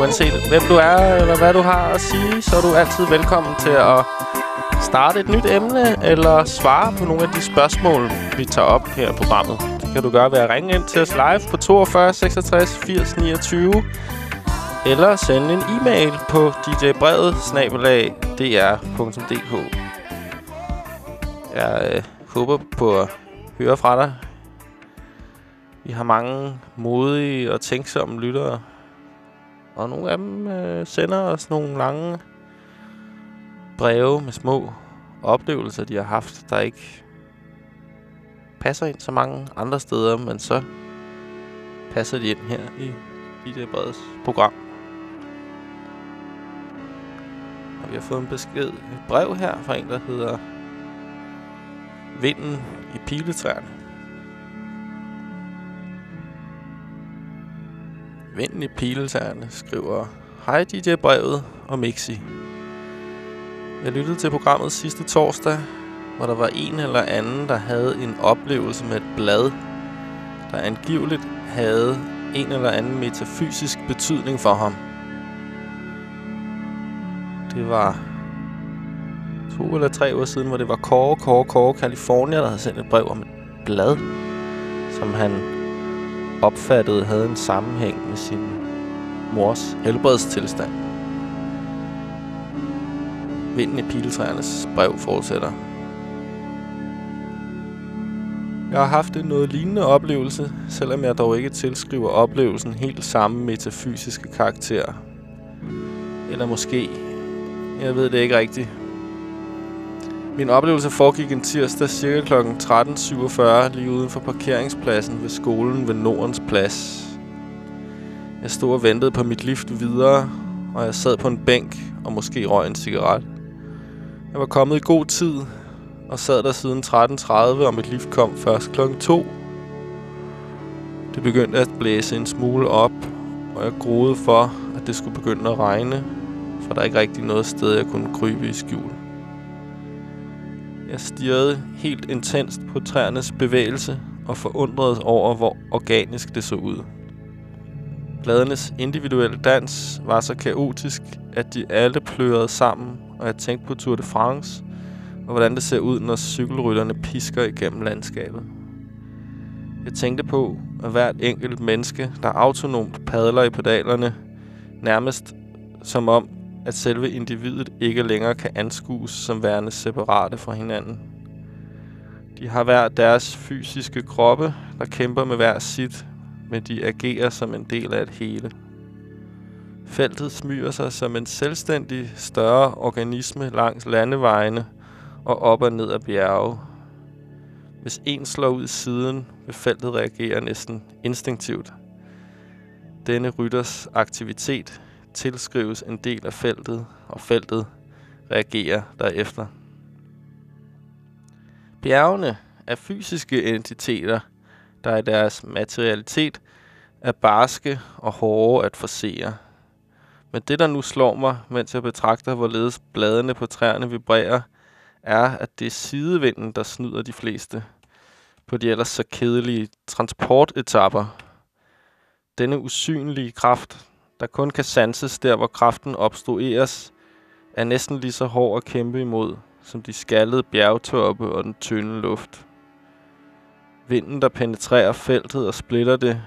[SPEAKER 1] Uanset hvem du er, eller hvad du har at sige, så er du altid velkommen til at starte et nyt emne, eller svare på nogle af de spørgsmål, vi tager op her i programmet. Det kan du gøre ved at ringe ind til os live på 42 66 80 29, eller sende en e-mail på djbrevet dr.dk. Jeg øh, håber på at høre fra dig. Vi har mange modige og tænksomme lyttere. Og nogle af dem øh, sender os nogle lange breve med små oplevelser, de har haft, der ikke passer ind så mange andre steder, men så passer de ind her i DJ Breds program. Og vi har fået en besked, et brev her fra en, der hedder Vinden i piletræerne. Vinden i skriver Hej DJ Brevet og Mixi. Jeg lyttede til programmet sidste torsdag, hvor der var en eller anden, der havde en oplevelse med et blad, der angiveligt havde en eller anden metafysisk betydning for ham. Det var to eller tre uger siden, hvor det var Kåre, Kåre, Kåre, California, der havde sendt et brev om et blad, som han opfattede havde en sammenhæng med sin mors helbredstilstand. Vinden i piletræernes brev fortsætter. Jeg har haft en noget lignende oplevelse, selvom jeg dog ikke tilskriver oplevelsen helt samme metafysiske karakter. Eller måske. Jeg ved det ikke rigtigt. Min oplevelse foregik en tirsdag cirka kl. 13.47 lige uden for parkeringspladsen ved skolen ved Nordens Plads. Jeg stod og ventede på mit lift videre, og jeg sad på en bænk og måske røg en cigaret. Jeg var kommet i god tid, og sad der siden 13.30, og mit lift kom først kl. 2. Det begyndte at blæse en smule op, og jeg groede for, at det skulle begynde at regne, for der er ikke rigtig noget sted, jeg kunne krybe i skjul. Jeg stirrede helt intenst på træernes bevægelse og forundrede over, hvor organisk det så ud. Bladenes individuelle dans var så kaotisk, at de alle plørede sammen, og jeg tænkte på Tour de France, og hvordan det ser ud, når cykelrytterne pisker igennem landskabet. Jeg tænkte på, at hvert enkelt menneske, der autonomt padler i pedalerne, nærmest som om, at selve individet ikke længere kan anskues som værende separate fra hinanden. De har hver deres fysiske kroppe, der kæmper med hver sit, men de agerer som en del af et hele. Feltet smyger sig som en selvstændig, større organisme langs landevejene og op og ned ad bjerge. Hvis en slår ud i siden, vil feltet reagere næsten instinktivt. Denne rytters aktivitet tilskrives en del af feltet, og feltet reagerer derefter. Bjergene er fysiske entiteter, der i deres materialitet er barske og hårde at forsere. Men det, der nu slår mig, mens jeg betragter, hvorledes bladene på træerne vibrerer, er, at det er sidevinden, der snyder de fleste på de ellers så kedelige transportetapper. Denne usynlige kraft, der kun kan sanses der, hvor kraften obstrueres, er næsten lige så hård at kæmpe imod, som de skaldede bjergtoppe og den tynde luft. Vinden, der penetrerer feltet og splitter det,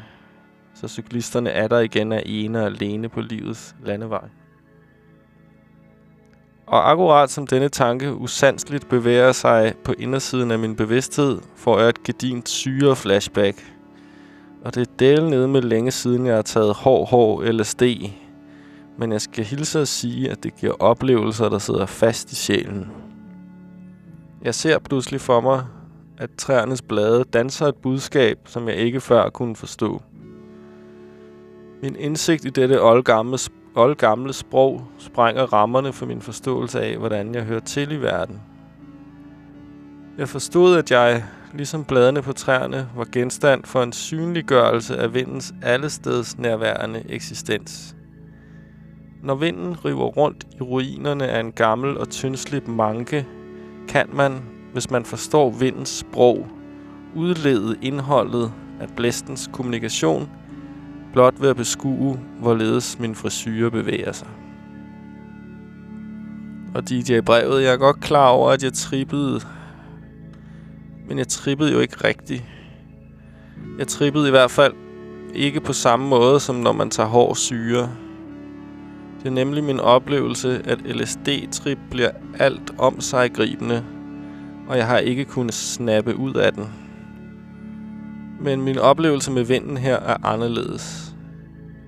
[SPEAKER 1] så cyklisterne er der igen af ene og alene på livets landevej. Og akkurat som denne tanke usandsligt bevæger sig på indersiden af min bevidsthed, får jeg et gedint syre flashback. Og det er del nede med længe siden, jeg har taget hård, hård LSD. Men jeg skal hilse at sige, at det giver oplevelser, der sidder fast i sjælen. Jeg ser pludselig for mig, at træernes blade danser et budskab, som jeg ikke før kunne forstå. Min indsigt i dette oldgamle, oldgamle sprog sprænger rammerne for min forståelse af, hvordan jeg hører til i verden. Jeg forstod, at jeg, ligesom bladene på træerne, var genstand for en synliggørelse af vindens allesteds nærværende eksistens. Når vinden river rundt i ruinerne af en gammel og tyndslip manke, kan man, hvis man forstår vindens sprog, udlede indholdet af blæstens kommunikation, blot ved at beskue, hvorledes min frisyre bevæger sig. Og DJ-brevet, jeg er godt klar over, at jeg trippede. Men jeg trippede jo ikke rigtigt. Jeg trippede i hvert fald ikke på samme måde, som når man tager hård syre. Det er nemlig min oplevelse, at LSD-trip bliver alt om sig gribende, og jeg har ikke kunnet snappe ud af den. Men min oplevelse med vinden her er anderledes.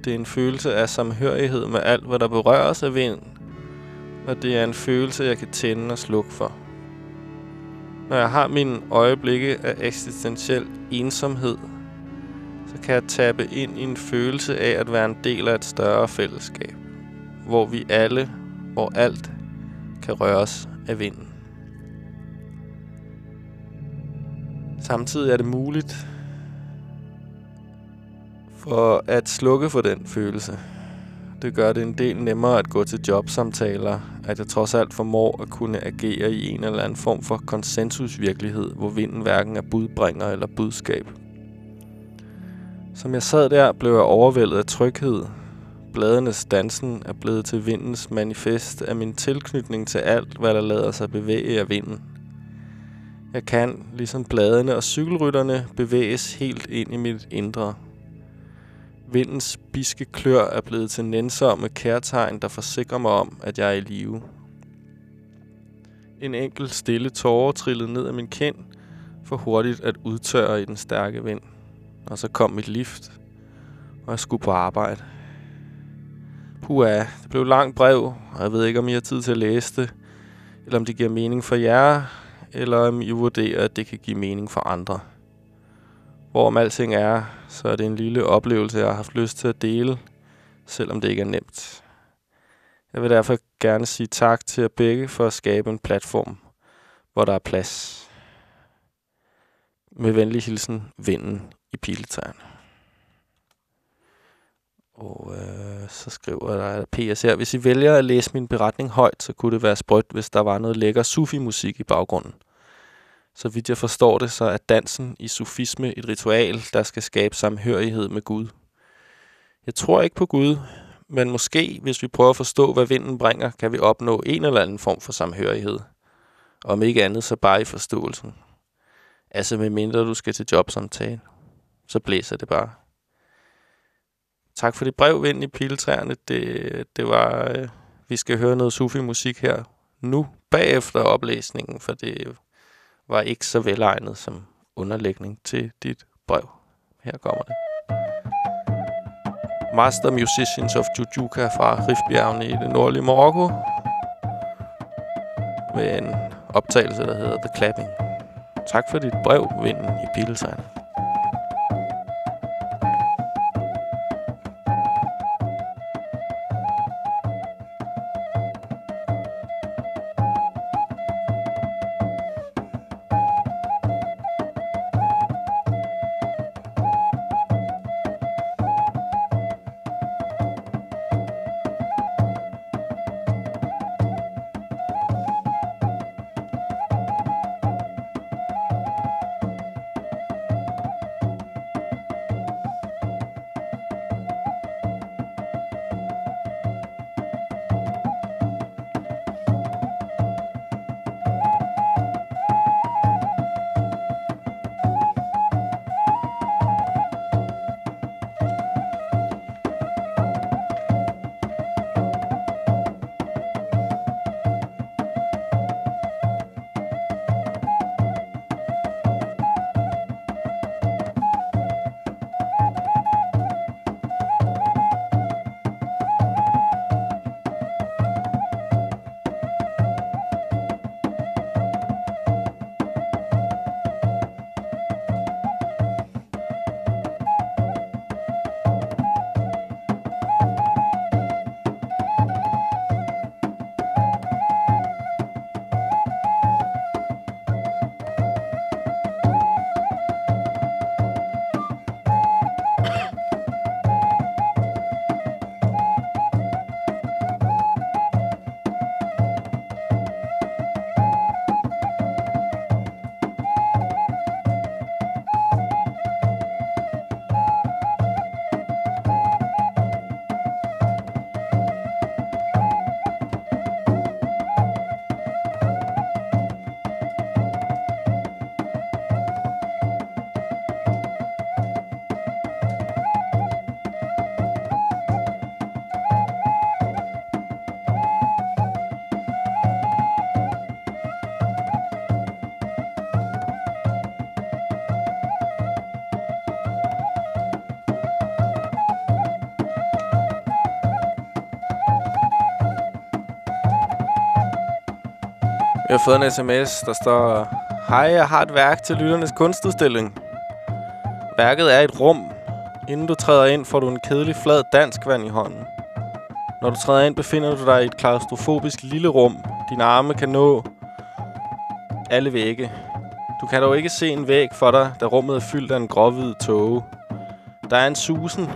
[SPEAKER 1] Det er en følelse af samhørighed med alt, hvad der berøres af vind, og det er en følelse, jeg kan tænde og slukke for. Når jeg har mine øjeblikke af eksistentiel ensomhed, så kan jeg tappe ind i en følelse af at være en del af et større fællesskab, hvor vi alle, hvor alt, kan røres af vinden. Samtidig er det muligt for at slukke for den følelse. Det gør det en del nemmere at gå til jobsamtaler, at jeg trods alt formår at kunne agere i en eller anden form for konsensusvirkelighed, hvor vinden hverken er budbringer eller budskab. Som jeg sad der, blev jeg overvældet af tryghed. Bladenes dansen er blevet til vindens manifest af min tilknytning til alt, hvad der lader sig bevæge af vinden. Jeg kan, ligesom bladene og cykelrytterne, bevæges helt ind i mit indre. Vindens biske klør er blevet til nænsomme kærtegn, der forsikrer mig om, at jeg er i live. En enkelt stille tårer trillede ned af min kind, for hurtigt at udtørre i den stærke vind. Og så kom mit lift, og jeg skulle på arbejde. Puha, det blev et langt brev, og jeg ved ikke, om I har tid til at læse det, eller om det giver mening for jer, eller om I vurderer, at det kan give mening for andre. Hvorom alting er, så er det en lille oplevelse, jeg har haft lyst til at dele, selvom det ikke er nemt. Jeg vil derfor gerne sige tak til jer begge for at skabe en platform, hvor der er plads. Med venlig hilsen, vinden i piletegn. Og øh, så skriver der PS her, hvis I vælger at læse min beretning højt, så kunne det være sprødt, hvis der var noget lækker sufi-musik i baggrunden. Så vidt jeg forstår det, så er dansen i sufisme et ritual, der skal skabe samhørighed med Gud. Jeg tror ikke på Gud, men måske, hvis vi prøver at forstå, hvad vinden bringer, kan vi opnå en eller anden form for samhørighed. Om ikke andet, så bare i forståelsen. Altså med mindre du skal til jobsamtale, så blæser det bare. Tak for det brev, vind i piletræerne. Det, det var, øh, vi skal høre noget sufi-musik her nu, bagefter oplæsningen, for det var ikke så velegnet som underlægning til dit brev. Her kommer det. Master Musicians of Jujuka fra Rifbjergene i det nordlige Marokko. Med en optagelse, der hedder The Clapping. Tak for dit brev, vinden i Pilsejne. Fået en sms, der står... Hej, jeg har et værk til lytternes kunstudstilling. Værket er et rum. Inden du træder ind, får du en kedelig flad dansk vand i hånden. Når du træder ind, befinder du dig i et klaustrofobisk lille rum. Dine arme kan nå alle vægge. Du kan dog ikke se en væg for dig, da rummet er fyldt af en gråhvid tåge. Der er en susen.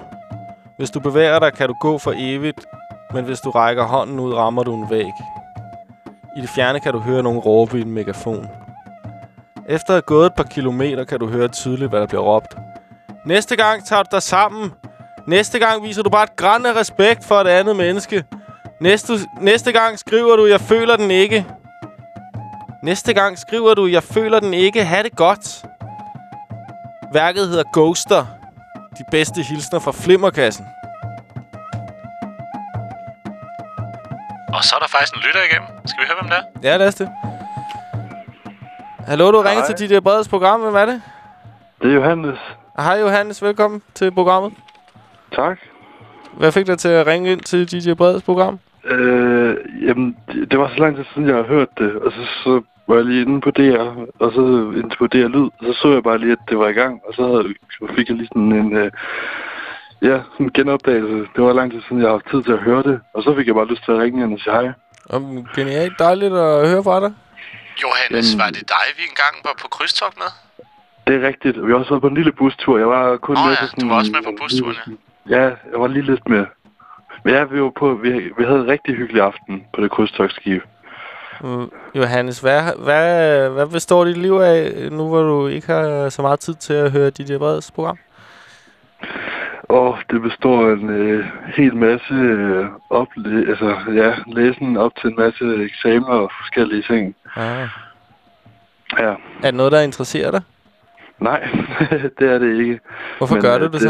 [SPEAKER 1] Hvis du bevæger dig, kan du gå for evigt, men hvis du rækker hånden ud, rammer du en væg. I det fjerne kan du høre nogen råbe i en megafon. Efter at have gået et par kilometer, kan du høre tydeligt, hvad der bliver råbt. Næste gang tager du dig sammen. Næste gang viser du bare et græn af respekt for et andet menneske. Næste, næste gang skriver du, jeg føler den ikke. Næste gang skriver du, jeg føler den ikke. Ha' det godt. Værket hedder Ghoster. De bedste hilsner fra Flimmerkassen.
[SPEAKER 2] Og så er der faktisk en lytter igennem. Skal vi høre, hvem det er?
[SPEAKER 1] Ja, lad os det. Hallo, du ringer til dit Breds program. Hvem er det?
[SPEAKER 19] Det er Johannes.
[SPEAKER 1] Hej Johannes, velkommen til programmet.
[SPEAKER 19] Tak.
[SPEAKER 1] Hvad fik dig til at ringe ind til DJ Breds program?
[SPEAKER 19] Øh, jamen, det, det var så lang tid siden, jeg har hørt det, og så, så var jeg lige inde på DR, og så inde på DR Lyd, og så så jeg bare lige, at det var i gang, og så, havde, så fik jeg lige sådan en, øh, ja, sådan en genopdagelse. Det var lang tid siden, jeg har haft tid til at høre det, og så fik jeg bare lyst til at ringe ind og sige hej.
[SPEAKER 1] Om, genialt dejligt at høre fra dig.
[SPEAKER 2] Johannes,
[SPEAKER 19] Jamen-
[SPEAKER 2] var det dig, vi engang var på krydstogt med?
[SPEAKER 19] Det er rigtigt, og vi har også været på en lille bustur. Jeg var kun
[SPEAKER 2] Nå
[SPEAKER 19] med
[SPEAKER 2] ja,
[SPEAKER 19] på sådan
[SPEAKER 2] du var også med på
[SPEAKER 19] en-
[SPEAKER 2] busturen,
[SPEAKER 19] Ja, jeg var lige lidt med. Men ja, vi var på, vi, vi havde en rigtig hyggelig aften på det krydstogsskib.
[SPEAKER 1] Mm, Johannes, hvad, hvad, hvad består dit liv af, nu hvor du ikke har så meget tid til at høre DJ Breds program?
[SPEAKER 19] Og det består af en øh, hel masse øh, ople- altså, ja, læsen op til en masse eksamener og forskellige ting.
[SPEAKER 1] Ah.
[SPEAKER 19] Ja.
[SPEAKER 1] Er det noget, der interesserer dig?
[SPEAKER 19] Nej, det er det ikke.
[SPEAKER 1] Hvorfor gør du
[SPEAKER 19] øh,
[SPEAKER 1] det så?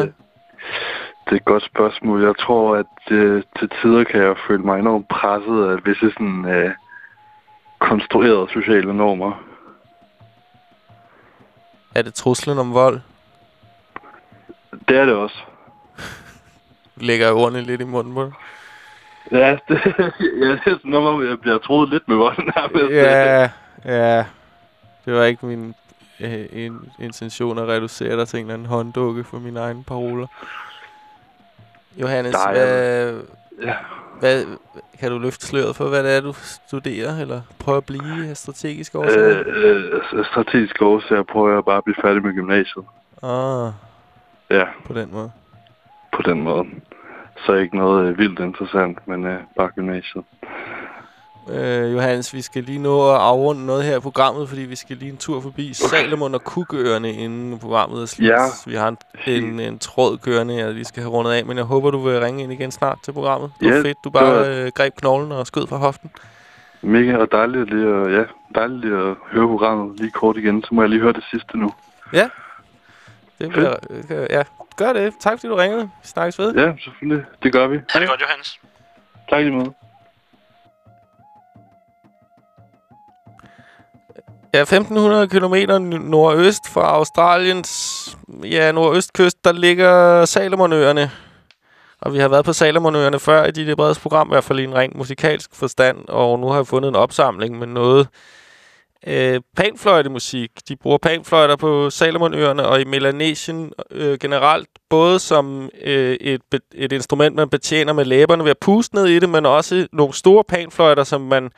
[SPEAKER 19] Det er et godt spørgsmål. Jeg tror, at øh, til tider kan jeg føle mig enormt presset af visse sådan, øh, konstruerede sociale normer.
[SPEAKER 1] Er det truslen om vold?
[SPEAKER 19] Det er det også.
[SPEAKER 1] Lægger ordene lidt i munden på?
[SPEAKER 19] Ja, det, ja, det er som om, jeg bliver troet lidt med vold nærmest.
[SPEAKER 1] Ja, ja. Det var ikke min øh, in, intention at reducere dig til en eller anden hånddukke for mine egne paroler. Johannes,
[SPEAKER 19] Nej,
[SPEAKER 1] hvad,
[SPEAKER 19] ja.
[SPEAKER 1] hvad, kan du løfte sløret for, hvad det er, du studerer? Eller prøve at blive af strategiske årsager?
[SPEAKER 19] Øh, øh, strategiske årsager prøver jeg bare at blive færdig med gymnasiet.
[SPEAKER 1] Ah,
[SPEAKER 19] Ja,
[SPEAKER 1] på den måde.
[SPEAKER 19] på den måde. Så ikke noget øh, vildt interessant, men øh, bare gymnasiet.
[SPEAKER 1] Øh, Johannes, vi skal lige nå at afrunde noget her i programmet, fordi vi skal lige en tur forbi Salomon og Cookøerne, inden programmet er slut.
[SPEAKER 19] Ja.
[SPEAKER 1] Vi har en, en, en tråd kørende, jeg lige skal have rundet af, men jeg håber, du vil ringe ind igen snart til programmet. Det var
[SPEAKER 19] Ja,
[SPEAKER 1] fedt, du bare
[SPEAKER 19] var-
[SPEAKER 1] øh, greb knoglen og skød fra hoften.
[SPEAKER 19] Mega og dejligt lige at, ja, dejligt lige at høre programmet lige kort igen. Så må jeg lige høre det sidste nu.
[SPEAKER 1] Ja, det bliver, øh, ja. gør det. Tak fordi du ringede. Vi snakkes ved.
[SPEAKER 19] Ja, selvfølgelig. Det gør vi.
[SPEAKER 2] Ha' det godt, Johannes.
[SPEAKER 19] Tak lige måde.
[SPEAKER 1] Ja, 1500 km nordøst fra Australiens ja, nordøstkyst, der ligger Salomonøerne. Og vi har været på Salomonøerne før i dit breds program, i hvert fald i en rent musikalsk forstand. Og nu har jeg fundet en opsamling med noget øh, panfløjtemusik. De bruger panfløjter på Salomonøerne og i Melanesien øh, generelt, både som øh, et, et instrument, man betjener med læberne ved at puste ned i det, men også nogle store panfløjter, som man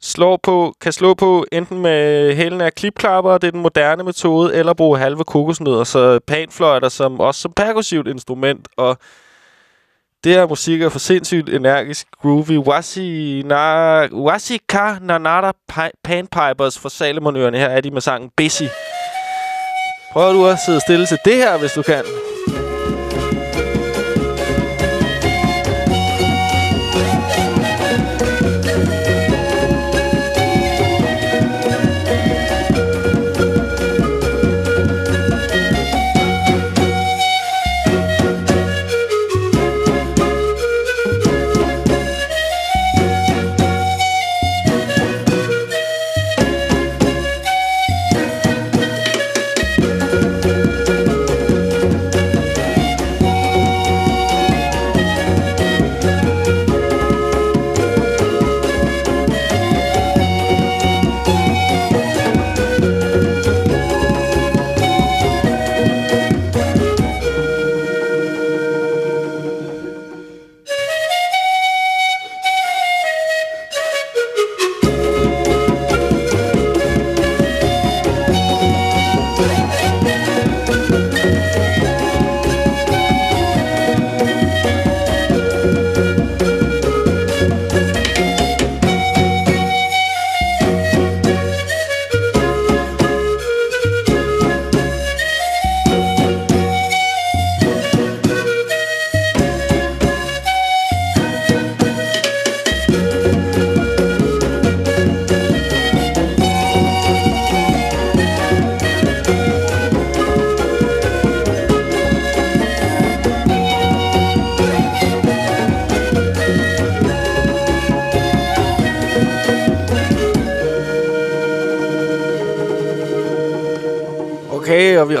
[SPEAKER 1] slår på, kan slå på enten med hælene af klipklapper, det er den moderne metode, eller bruge halve kokosnødder, så panfløjter som også som perkussivt instrument, og det her musik er for sindssygt energisk, groovy. Wasi, na, Wasi Ka Nanada Panpipers fra Salomonøerne. Her er de med sangen Busy. Prøv du at sidde stille til det her, hvis du kan.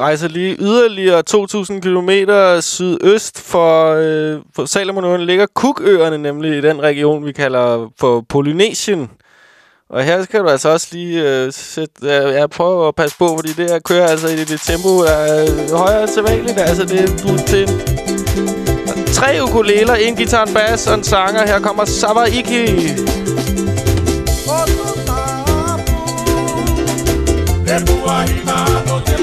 [SPEAKER 1] Rejser lige yderligere 2.000 km sydøst for, øh, for Salomonøerne ligger Cookøerne, nemlig i den region, vi kalder for Polynesien. Og her skal du altså også lige øh, sætte, øh, ja, prøve at passe på, fordi det her kører altså i det, det tempo, der er øh, højere end sædvanligt. Altså, det er du til tre ukuleler, en guitar, en bass og en sanger. Her kommer Sava Iki.
[SPEAKER 20] Ebu ahima no te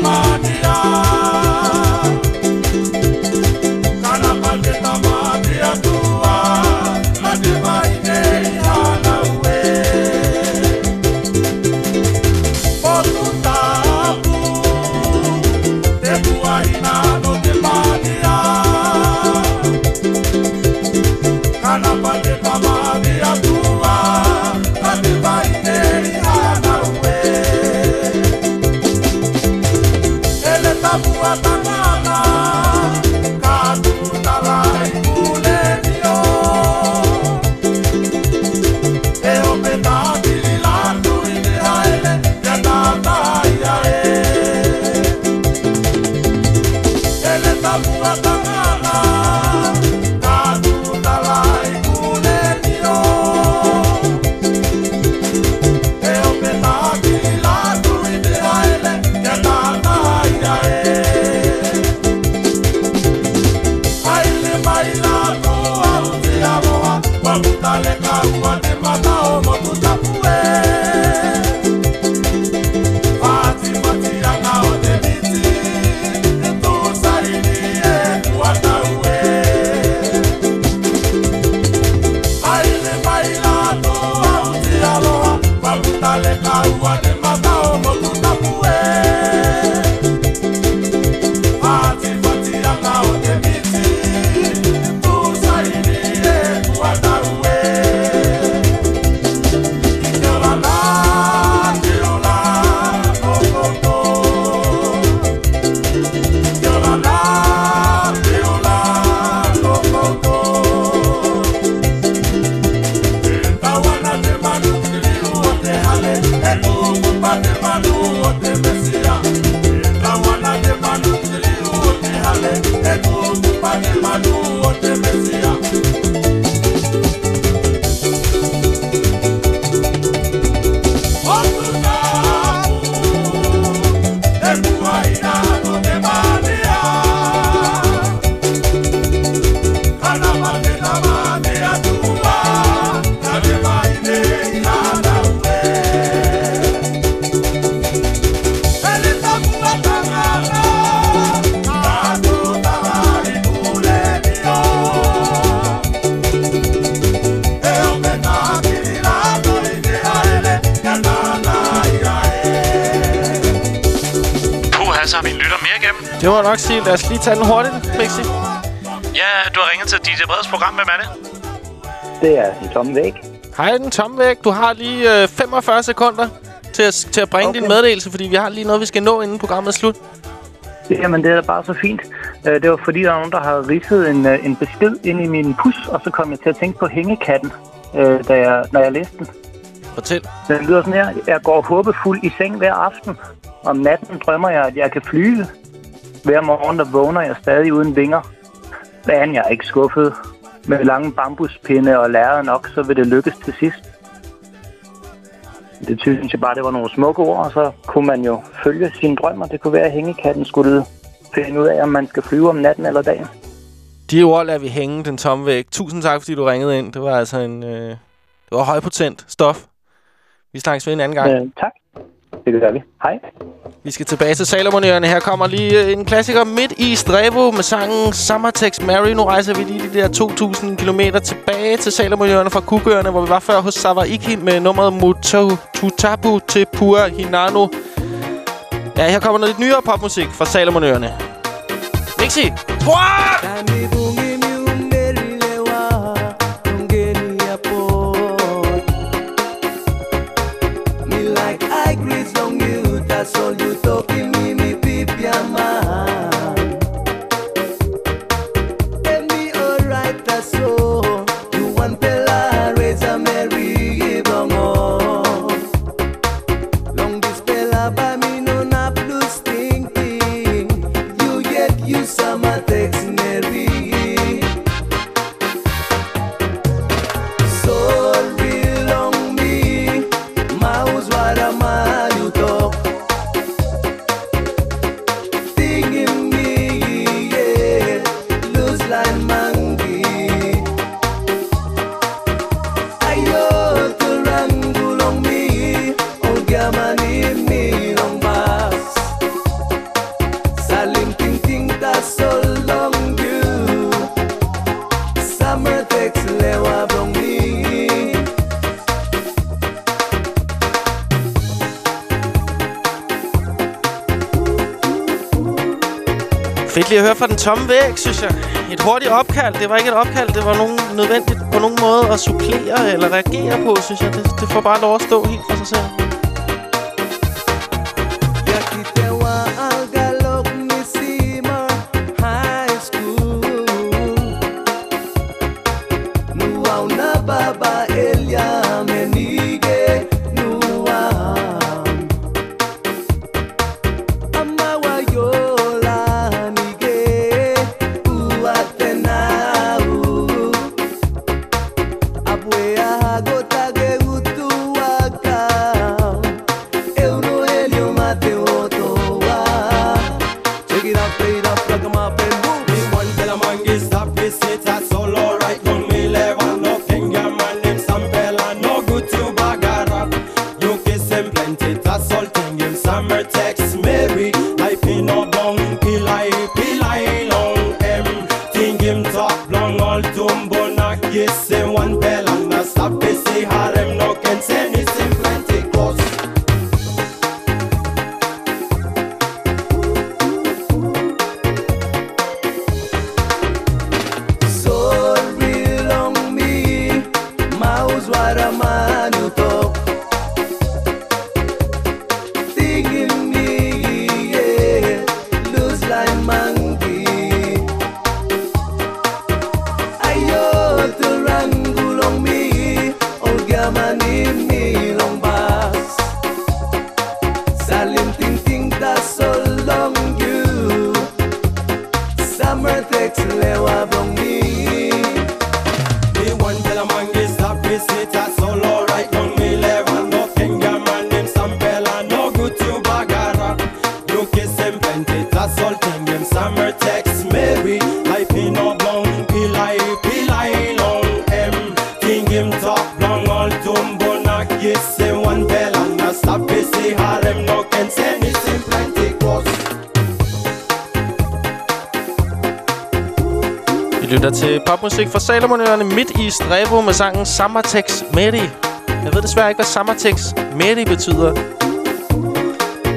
[SPEAKER 20] Er
[SPEAKER 21] tomme væg.
[SPEAKER 1] Hej, den tomme væg. Du har lige øh, 45 sekunder til at, til at bringe okay. din meddelelse, fordi vi har lige noget, vi skal nå, inden programmet er slut.
[SPEAKER 21] Jamen, det er da bare så fint. Øh, Det var fordi, der var nogen, der havde ridset en, øh, en besked ind i min pus, og så kom jeg til at tænke på hængekatten, øh, da jeg, når jeg læste den.
[SPEAKER 1] Fortæl.
[SPEAKER 21] Den lyder sådan her. Jeg går håbefuld i seng hver aften. Om natten drømmer jeg, at jeg kan flyve. Hver morgen, der vågner jeg stadig uden vinger. Hvad er jeg er ikke skuffet. Med lange bambuspinde og lærer nok, så vil det lykkes til sidst. Det synes jeg bare, det var nogle smukke ord, og så kunne man jo følge sine drømmer. Det kunne være, at hængekatten skulle finde ud af, om man skal flyve om natten eller dagen.
[SPEAKER 1] De ord lader vi hænge den tomme væg. Tusind tak, fordi du ringede ind. Det var altså en... Øh, det var højpotent stof. Vi snakkes ved en anden gang.
[SPEAKER 21] Øh, tak. Det gør vi. Hej.
[SPEAKER 1] Vi skal tilbage til Salomonøerne. Her kommer lige øh, en klassiker midt i Strevo med sangen Summertex Mary. Nu rejser vi lige de der 2.000 km tilbage til Salomonøerne fra Kukøerne, hvor vi var før hos Savaiki med nummeret Muto Tutapu til Pura Hinano. Ja, her kommer noget lidt nyere popmusik fra Salomonøerne. Mixi! Squad! Høre fra den tomme væg, synes jeg. Et hurtigt opkald. Det var ikke et opkald. Det var nogen, nødvendigt på nogen måde at supplere eller reagere på, synes jeg. Det, det får bare lov at stå helt for sig selv. Lytter til popmusik fra Salomonøerne midt i Strebo med sangen Summertex Meri. Jeg ved desværre ikke, hvad Summertex Meri betyder.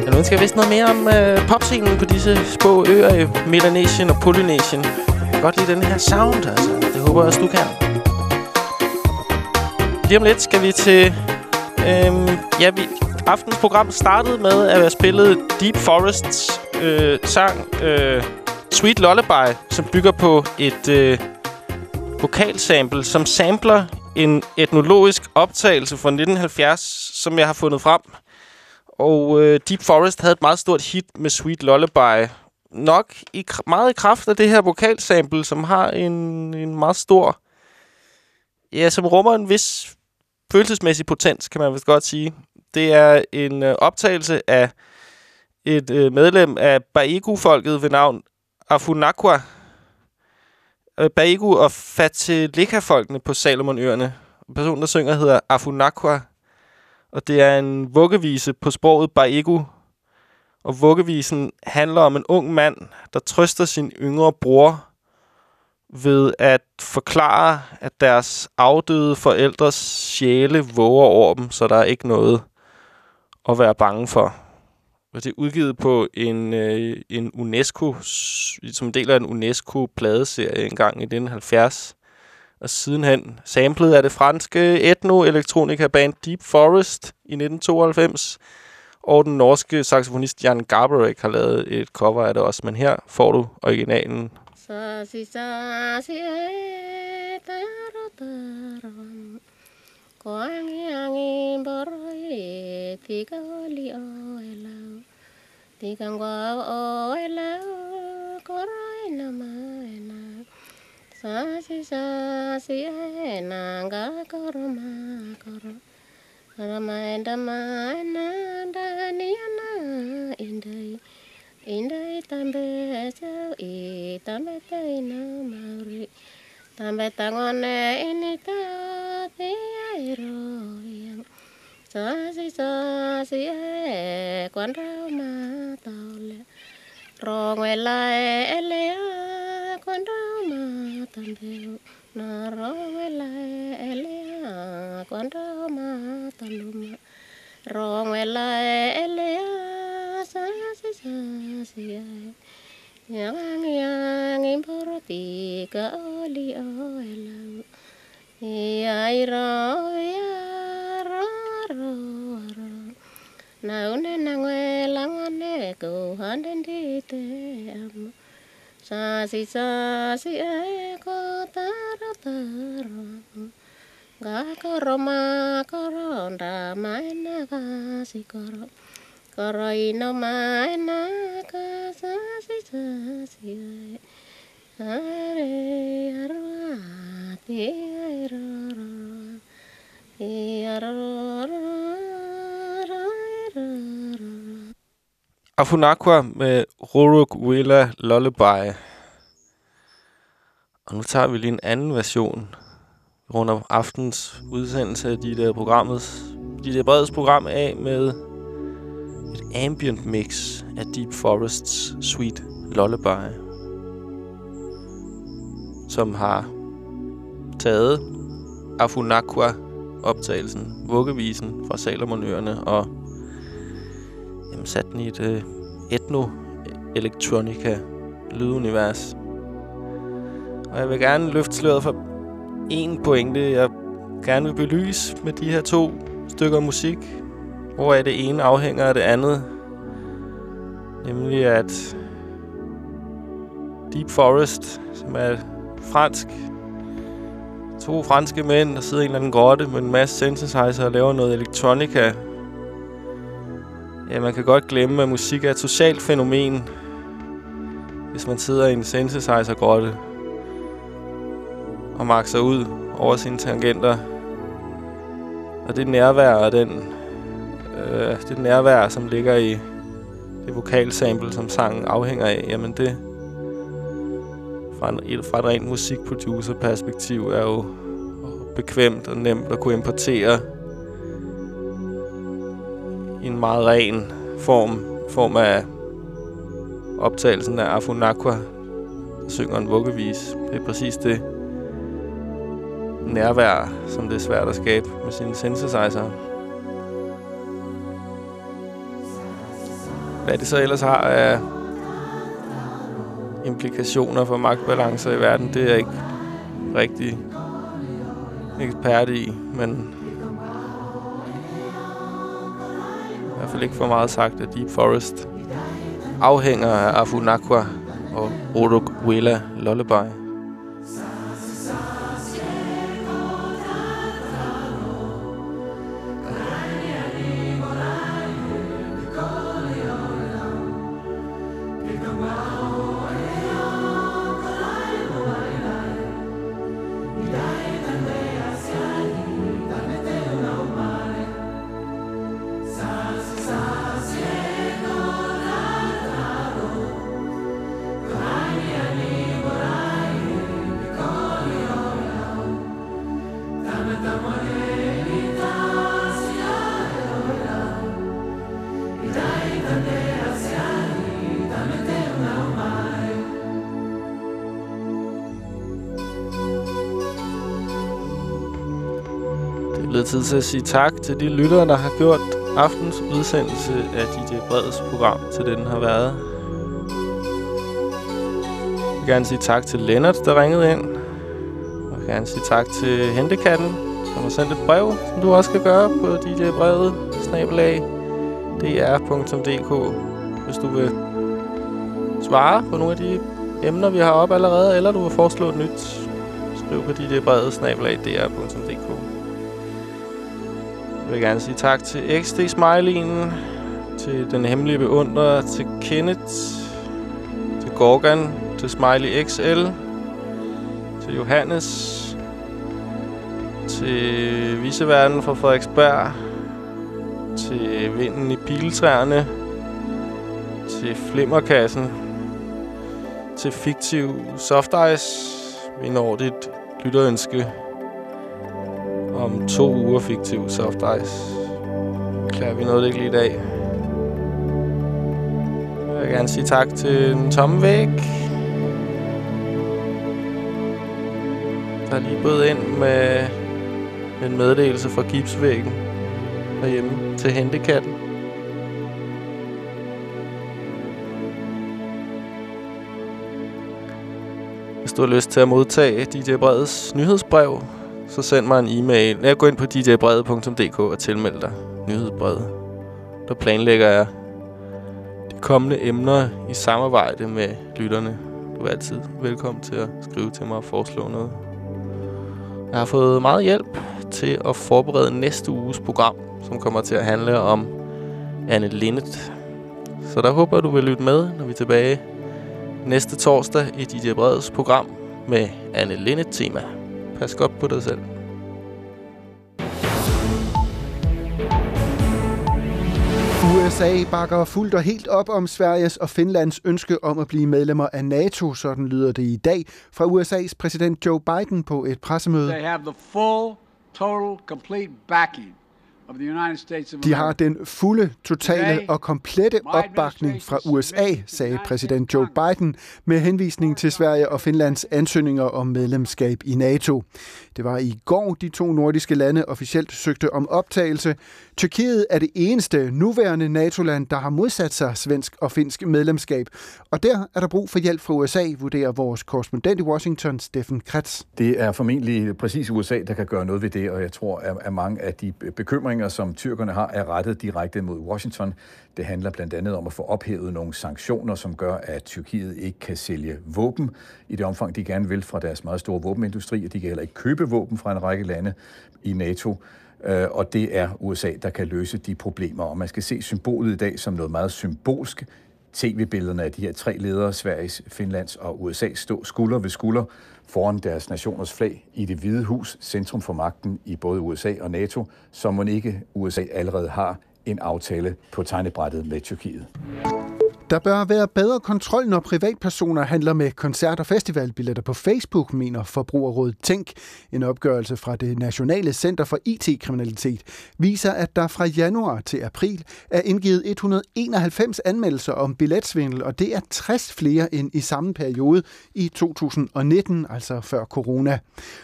[SPEAKER 1] Jeg ønsker jeg vidste noget mere om øh, popscenen på disse små øer i Melanesien og Polynesien. Jeg kan godt lide den her sound, altså. Det håber jeg også, du kan. Lige om lidt skal vi til... Øh, ja, vi, aftens program startede med, at jeg spillede Deep Forests øh, sang øh, Sweet Lullaby, som bygger på et øh, vokalsample, som sampler en etnologisk optagelse fra 1970, som jeg har fundet frem. Og øh, Deep Forest havde et meget stort hit med Sweet Lullaby. Nok i, meget i kraft af det her vokalsample, som har en, en meget stor... Ja, som rummer en vis følelsesmæssig potens, kan man vist godt sige. Det er en øh, optagelse af et øh, medlem af Baegu-folket ved navn Afunakwa. Øh, og Fatelika-folkene på Salomonøerne. Personen, der synger, hedder Afunakwa. Og det er en vuggevise på sproget Baegu. Og vuggevisen handler om en ung mand, der trøster sin yngre bror ved at forklare, at deres afdøde forældres sjæle våger over dem, så der er ikke noget at være bange for. Og det er udgivet på en, øh, en UNESCO, som del af en UNESCO-pladeserie engang i 1970. Og sidenhen samlet af det franske etno-elektronika-band Deep Forest i 1992. Og den norske saxofonist Jan Garbarek har lavet et cover af det også. Men her får du originalen.
[SPEAKER 22] Sa có anh anh em bơ rồi thì có li ơi lâu. Thì càng qua ôi lâu, có rồi là mà là sa si sa si ai nàng cả có rồi mà có rồi rồi mà em đã mà em đã ni anh in đây. In đây tam bê sao i tam bê tây na mau rồi tambe tangone ini ta, ti ai ro yang sa si sa si e quan rau ma tao le. Ro ngwe lai e ele a, quan rau ma tambe na ro ngwe lai e ele a, quan rau ma taluma ro ngwe la e ele a, sa si sa si ai Yang yang importi ka oli olang yai ro ya ro ro ro. Na une na ngwe lang ne ko handen di te am. Sa si sa si e ko taro taro. Ga koro ma koro nda ma ena ga si koro. Koro no mai na ka sa si sa si. Are arwati ai ro ro. E aro ro ro ro ro.
[SPEAKER 1] Afunakwa med Roruk Willa Lullaby. Og nu tager vi lige en anden version rundt om aftens udsendelse af de der programmet, de der breds program af med et ambient mix af Deep Forests Sweet Lullaby, som har taget Afunakwa optagelsen, vuggevisen fra Salomonøerne og jamen, sat den i et øh, etno-elektronika lydunivers. Og jeg vil gerne løfte sløret for en pointe, jeg gerne vil belyse med de her to stykker musik, hvor er det ene afhænger af det andet. Nemlig at Deep Forest, som er fransk, to franske mænd, der sidder i en eller anden grotte med en masse synthesizer og laver noget elektronika, Ja, man kan godt glemme, at musik er et socialt fænomen, hvis man sidder i en synthesizer-grotte og makser ud over sine tangenter. Og det nærvær og den, øh, det nærvær, som ligger i det vokalsample, som sangen afhænger af, jamen det fra, en, fra et rent musikproducer-perspektiv er jo bekvemt og nemt at kunne importere i en meget ren form, form af optagelsen af Afunakwa, der synger en vuggevis. Det er præcis det nærvær, som det er svært at skabe med sine synthesizer. Hvad det så ellers har af implikationer for magtbalancer i verden, det er jeg ikke rigtig ekspert i, men i hvert fald ikke for meget sagt, at Deep Forest afhænger af Afunakwa og Oruk Lullaby. Tid til at sige tak til de lyttere, der har gjort aftens udsendelse af DJ Breds program, til det den har været. Jeg vil gerne sige tak til Lennart, der ringede ind. Jeg vil gerne sige tak til Hentekatten, som har sendt et brev, som du også kan gøre på DJ Brevet, snabelag, dr.dk, hvis du vil svare på nogle af de emner, vi har op allerede, eller du vil foreslå et nyt, skriv på djbrevet, snabelag, dr.dk. Jeg vil gerne sige tak til XD Smileyen, til Den Hemmelige Beundrer, til Kenneth, til Gorgon, til Smiley XL, til Johannes, til Viseverden fra Frederiksberg, til Vinden i Piletræerne, til Flimmerkassen, til Fiktiv Soft Ice. Vi når dit lytterønske om to uger fiktiv soft ice. Klarer vi noget det ikke lige i dag. Jeg vil gerne sige tak til den tomme væg. Der er lige bød ind med en meddelelse fra gipsvæggen derhjemme til hentekatten. Hvis du har lyst til at modtage DJ Breds nyhedsbrev, så send mig en e-mail. Jeg gå ind på djbrede.dk og tilmeld dig nyhedsbrevet. Der planlægger jeg de kommende emner i samarbejde med lytterne. Du er altid velkommen til at skrive til mig og foreslå noget. Jeg har fået meget hjælp til at forberede næste uges program, som kommer til at handle om Anne Linnet. Så der håber jeg, du vil lytte med, når vi er tilbage næste torsdag i DJ Breds program med Anne Linnet tema. Pas godt på dig selv.
[SPEAKER 11] USA bakker fuldt og helt op om Sveriges og Finlands ønske om at blive medlemmer af NATO, sådan lyder det i dag fra USA's præsident Joe Biden på et pressemøde.
[SPEAKER 12] They have the full, total, complete backing
[SPEAKER 11] De har den fulde, totale og komplette opbakning fra USA, sagde præsident Joe Biden med henvisning til Sverige og Finlands ansøgninger om medlemskab i NATO. Det var i går, de to nordiske lande officielt søgte om optagelse. Tyrkiet er det eneste nuværende NATO-land, der har modsat sig svensk og finsk medlemskab. Og der er der brug for hjælp fra USA, vurderer vores korrespondent i Washington, Steffen Kretz.
[SPEAKER 13] Det er formentlig præcis USA, der kan gøre noget ved det, og jeg tror, at at mange af de bekymringer, som tyrkerne har, er rettet direkte mod Washington. Det handler blandt andet om at få ophævet nogle sanktioner, som gør, at Tyrkiet ikke kan sælge våben i det omfang, de gerne vil fra deres meget store våbenindustri, og de kan heller ikke købe våben fra en række lande i NATO. Øh, og det er USA, der kan løse de problemer. Og man skal se symbolet i dag som noget meget symbolsk. TV-billederne af de her tre ledere, Sveriges, Finlands og USA, stå skulder ved skulder foran deres nationers flag i det hvide hus, centrum for magten i både USA og NATO, som man ikke USA allerede har en aftale på tegnebrættet med Tyrkiet.
[SPEAKER 11] Der bør være bedre kontrol, når privatpersoner handler med koncert- og festivalbilletter på Facebook, mener Forbrugerrådet Tænk. En opgørelse fra det Nationale Center for IT-kriminalitet viser, at der fra januar til april er indgivet 191 anmeldelser om billetsvindel, og det er 60 flere end i samme periode i 2019, altså før corona.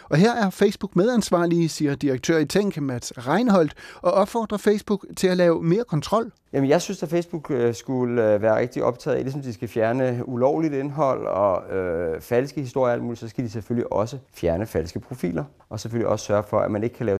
[SPEAKER 11] Og her er Facebook medansvarlige, siger direktør i Tænk, Mats Reinholdt, og opfordrer Facebook til at lave mere kontrol.
[SPEAKER 23] Jamen, jeg synes, at Facebook øh, skulle øh, være rigtig optaget af, ligesom de skal fjerne ulovligt indhold og øh, falske historier og alt muligt, så skal de selvfølgelig også fjerne falske profiler, og selvfølgelig også sørge for, at man ikke kan lave